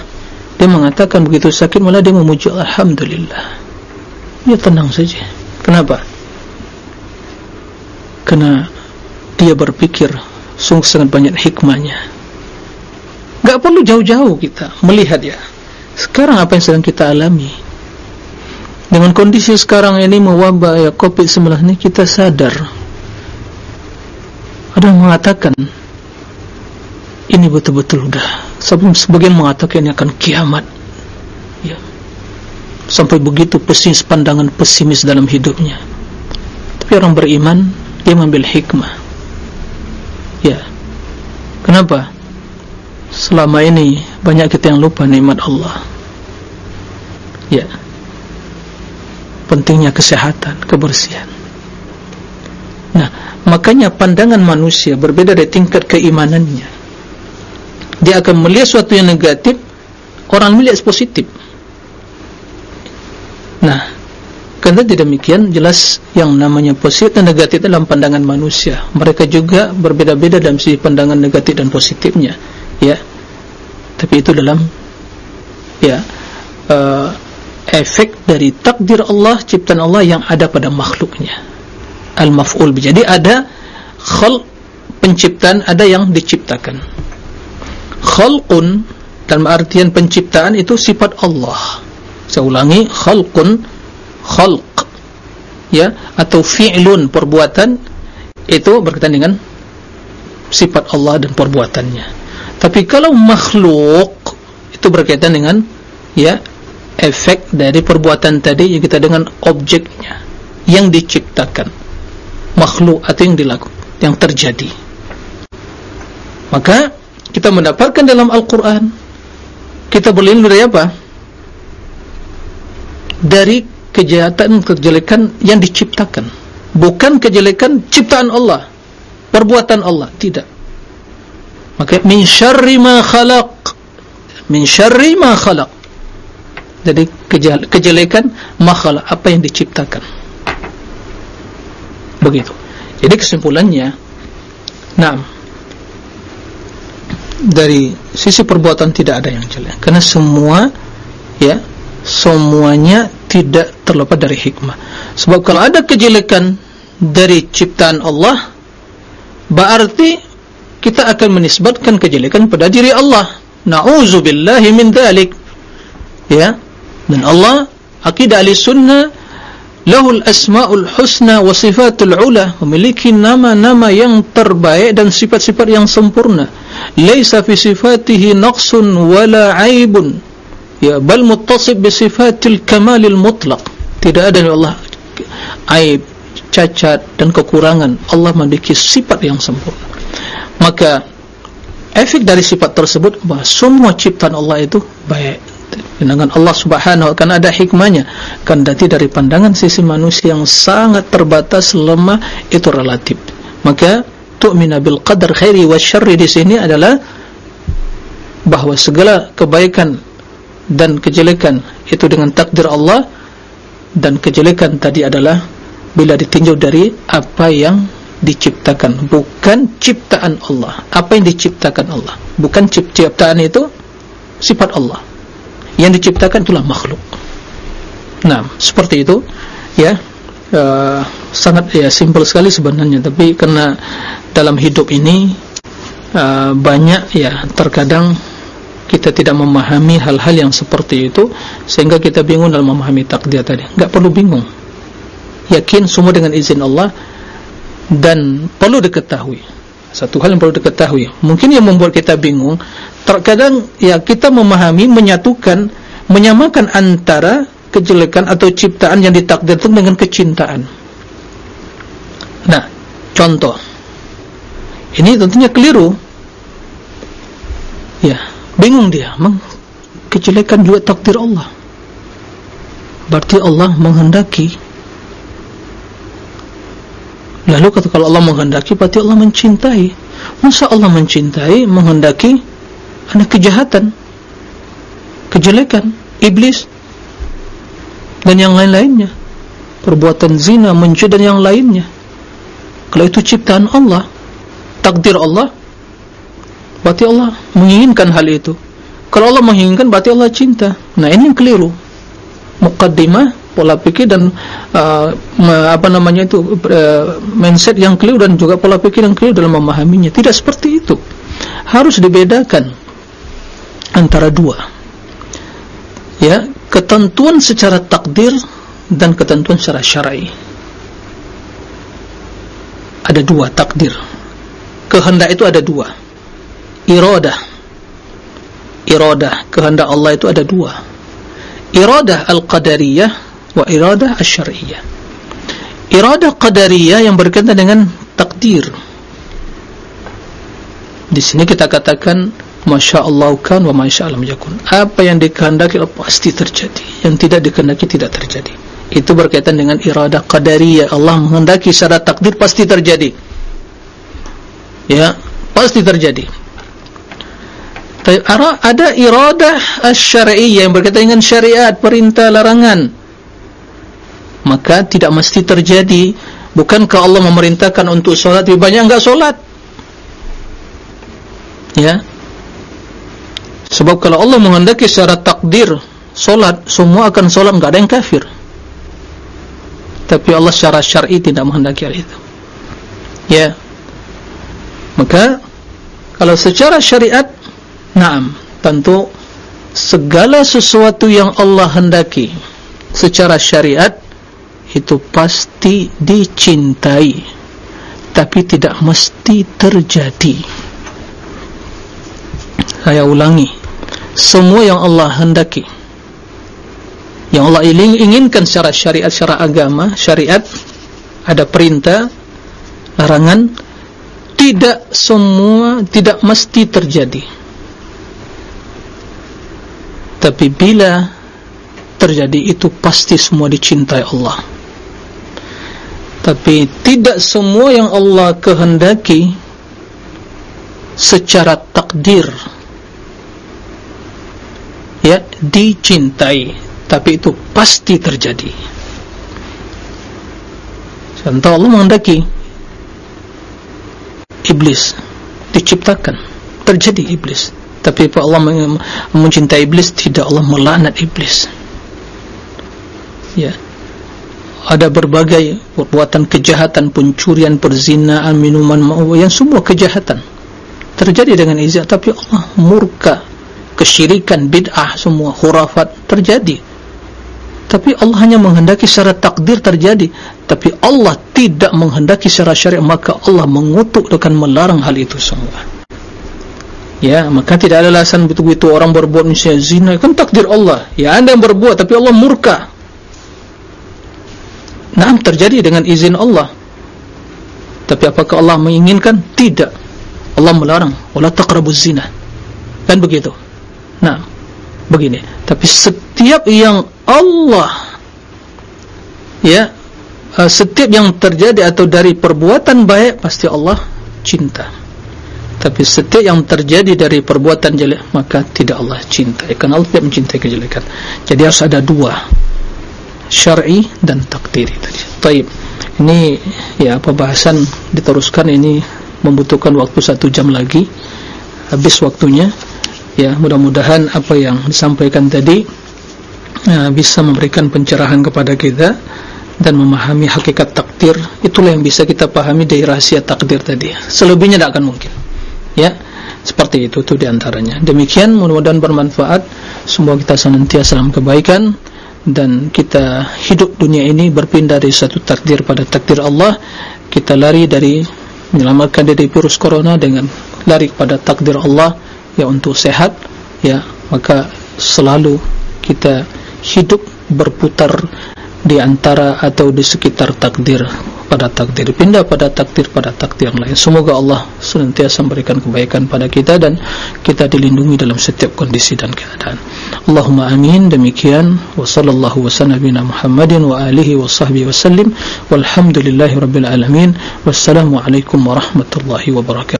dia mengatakan begitu sakit malah dia memuji Alhamdulillah. Dia tenang saja. Kenapa? karena dia berpikir sungguh sangat banyak hikmahnya. Gak perlu jauh-jauh kita melihat ya sekarang apa yang sedang kita alami? Dengan kondisi sekarang ini mewabah ya COVID-19 ini kita sadar. Ada yang mengatakan ini betul-betul sudah. Sebagian mengatakan ini akan kiamat. Ya. Sampai begitu pesimis pandangan pesimis dalam hidupnya. Tapi orang beriman dia mengambil hikmah. Ya. Kenapa? Selama ini banyak kita yang lupa nikmat Allah. Ya. Pentingnya kesehatan kebersihan. Nah makanya pandangan manusia berbeda dari tingkat keimanannya dia akan melihat sesuatu yang negatif orang melihat positif. Nah karena demikian jelas yang namanya positif dan negatif dalam pandangan manusia. Mereka juga berbeda-beda dalam sisi pandangan negatif dan positifnya ya. Tapi itu dalam ya uh, efek dari takdir Allah ciptaan Allah yang ada pada makhluknya. Al-maf'ul jadi ada khal penciptaan ada yang diciptakan khalqun dalam artian penciptaan itu sifat Allah. Saya ulangi khalqun khalq ya atau fi'lun perbuatan itu berkaitan dengan sifat Allah dan perbuatannya. Tapi kalau makhluk itu berkaitan dengan ya efek dari perbuatan tadi yang kita dengan objeknya yang diciptakan. Makhluk atau yang dilakukan yang terjadi. Maka kita mendapatkan dalam Al-Quran kita berlindung dari apa? dari kejahatan kejelekan yang diciptakan. Bukan kejelekan ciptaan Allah perbuatan Allah tidak. Maka min syarri ma khalaq min syarri ma khalaq. Jadi kejelekan makhluk apa yang diciptakan. Begitu. Jadi kesimpulannya nah dari sisi perbuatan tidak ada yang jelek. Karena semua ya semuanya tidak terlepas dari hikmah. Sebab kalau ada kejelekan dari ciptaan Allah berarti kita akan menisbatkan kejelekan pada diri Allah. Na'udzubillahi min dhalik. Ya dan Allah akidah ahli sunnah lahul asma'ul husna wa sifatul ula memiliki nama-nama yang terbaik dan sifat-sifat yang sempurna. Laisa fi sifatihi naqsun wala aibun. Ya bal muttasib bi sifatil kamalil mutlaq. Tidak ada Allah aib cacat dan kekurangan. Allah memiliki sifat yang sempurna. Maka efek dari sifat tersebut bahawa semua ciptaan Allah itu baik dengan Allah subhanahu kan ada hikmahnya. Kan dati dari pandangan sisi manusia yang sangat terbatas lemah itu relatif. Maka tu'mina bil qadar khairi wa syarri di sini adalah bahawa segala kebaikan dan kejelekan itu dengan takdir Allah dan kejelekan tadi adalah bila ditinjau dari apa yang diciptakan. Bukan ciptaan Allah. Apa yang diciptakan Allah? Bukan ciptaan itu sifat Allah yang diciptakan itulah makhluk. Nah seperti itu. Ya uh, sangat ya simpel sekali sebenarnya. Tapi karena dalam hidup ini uh, banyak ya terkadang kita tidak memahami hal-hal yang seperti itu sehingga kita bingung dalam memahami takdir tadi. Enggak perlu bingung. Yakin semua dengan izin Allah dan perlu diketahui. Satu hal yang perlu diketahui. Mungkin yang membuat kita bingung terkadang ya kita memahami menyatukan menyamakan antara kejelekan atau ciptaan yang ditakdirkan dengan kecintaan. Nah contoh. Ini tentunya keliru. Ya bingung dia. Kejelekan juga takdir Allah. Berarti Allah menghendaki. Lalu kata kalau Allah menghendaki berarti Allah mencintai. Masa Allah mencintai menghendaki ada kejahatan. Kejelekan. Iblis. Dan yang lain-lainnya. Perbuatan zina mencuri dan yang lainnya. Kalau itu ciptaan Allah takdir Allah berarti Allah menginginkan hal itu. Kalau Allah menginginkan berarti Allah cinta. Nah ini keliru. Muqaddimah pola pikir dan uh, apa namanya itu uh, mindset yang keliru dan juga pola pikir yang keliru dalam memahaminya. Tidak seperti itu. Harus dibedakan antara dua. Ya ketentuan secara takdir dan ketentuan secara syar'i. Ada dua takdir. Kehendak itu ada dua. Iradah iradah kehendak Allah itu ada dua. Iradah al-qadariyah wa iradah asyariyah iradah qadariyah yang berkaitan dengan takdir. Di sini kita katakan Masya Allah kan wa Masya Allah yakun. Apa yang dikehendaki pasti terjadi. Yang tidak dikehendaki tidak terjadi. Itu berkaitan dengan iradah qadariyah. Allah menghendaki secara takdir pasti terjadi. Ya pasti terjadi. Ada iradah asyariyah yang berkaitan dengan syariat perintah larangan. Maka tidak mesti terjadi. Bukankah Allah memerintahkan untuk sholat lebih banyak enggak sholat ya sebab kalau Allah menghendaki secara takdir sholat semua akan sholat enggak ada yang kafir. Tapi Allah secara syar'i tidak menghendaki hal itu. Ya. Maka kalau secara syariat naam tentu segala sesuatu yang Allah hendaki secara syariat itu pasti dicintai. Tapi tidak mesti terjadi saya ulangi. Semua yang Allah hendaki. Yang Allah inginkan secara syariat secara agama syariat ada perintah larangan tidak semua tidak mesti terjadi. Tapi bila terjadi itu pasti semua dicintai Allah. Tapi tidak semua yang Allah kehendaki secara takdir. Ya dicintai. Tapi itu pasti terjadi. Contoh Allah menghendaki iblis diciptakan. Terjadi iblis. Tapi Allah mencintai iblis? Tidak Allah melaknat iblis. Ya. Ada berbagai perbuatan kejahatan, pencurian, perzinaan, minuman yang semua kejahatan terjadi dengan izin. Tapi Allah murka kesyirikan, bid'ah semua khurafat terjadi. Tapi Allah hanya menghendaki secara takdir terjadi. Tapi Allah tidak menghendaki secara syariat. Maka Allah mengutuk dengan melarang hal itu semua. Ya maka tidak ada alasan betul-betul orang berbuat misalnya zina. Kan takdir Allah. Ya anda yang berbuat tapi Allah murka. Nah, terjadi dengan izin Allah. Tapi apakah Allah menginginkan? Tidak. Allah melarang. Wala taqrabuz zina. Kan begitu. Nah, begini. Tapi setiap yang Allah ya, eh, setiap yang terjadi atau dari perbuatan baik pasti Allah cinta. Tapi setiap yang terjadi dari perbuatan jelek maka tidak Allah cinta. Karena Allah tidak mencintai kejelekan. Jadi harus ada dua syar'i dan takdiri tadi. Taib. Ini ya pembahasan diteruskan ini membutuhkan waktu satu jam lagi. Habis waktunya. Ya, mudah-mudahan apa yang disampaikan tadi ya, bisa memberikan pencerahan kepada kita dan memahami hakikat takdir. Itulah yang bisa kita pahami dari rahasia takdir tadi. Selebihnya tidak akan mungkin. Ya. Seperti itu tu di antaranya. Demikian mudah-mudahan bermanfaat. Semua kita senantiasa dalam kebaikan dan kita hidup dunia ini berpindah dari satu takdir pada takdir Allah kita lari dari menyelamatkan diri virus corona dengan lari kepada takdir Allah ya untuk sehat ya maka selalu kita hidup berputar di antara atau di sekitar takdir pada takdir pindah pada takdir pada takdir yang lain. Semoga Allah senantiasa memberikan kebaikan pada kita dan kita dilindungi dalam setiap kondisi dan keadaan. Allahumma amin. Demikian. Wa sallallahu wa sallabina Muhammadin wa alihi wa sahbihi wa sallim. Walhamdulillahi rabbil alamin. Wassalamu alaikum warahmatullahi wabarakatuh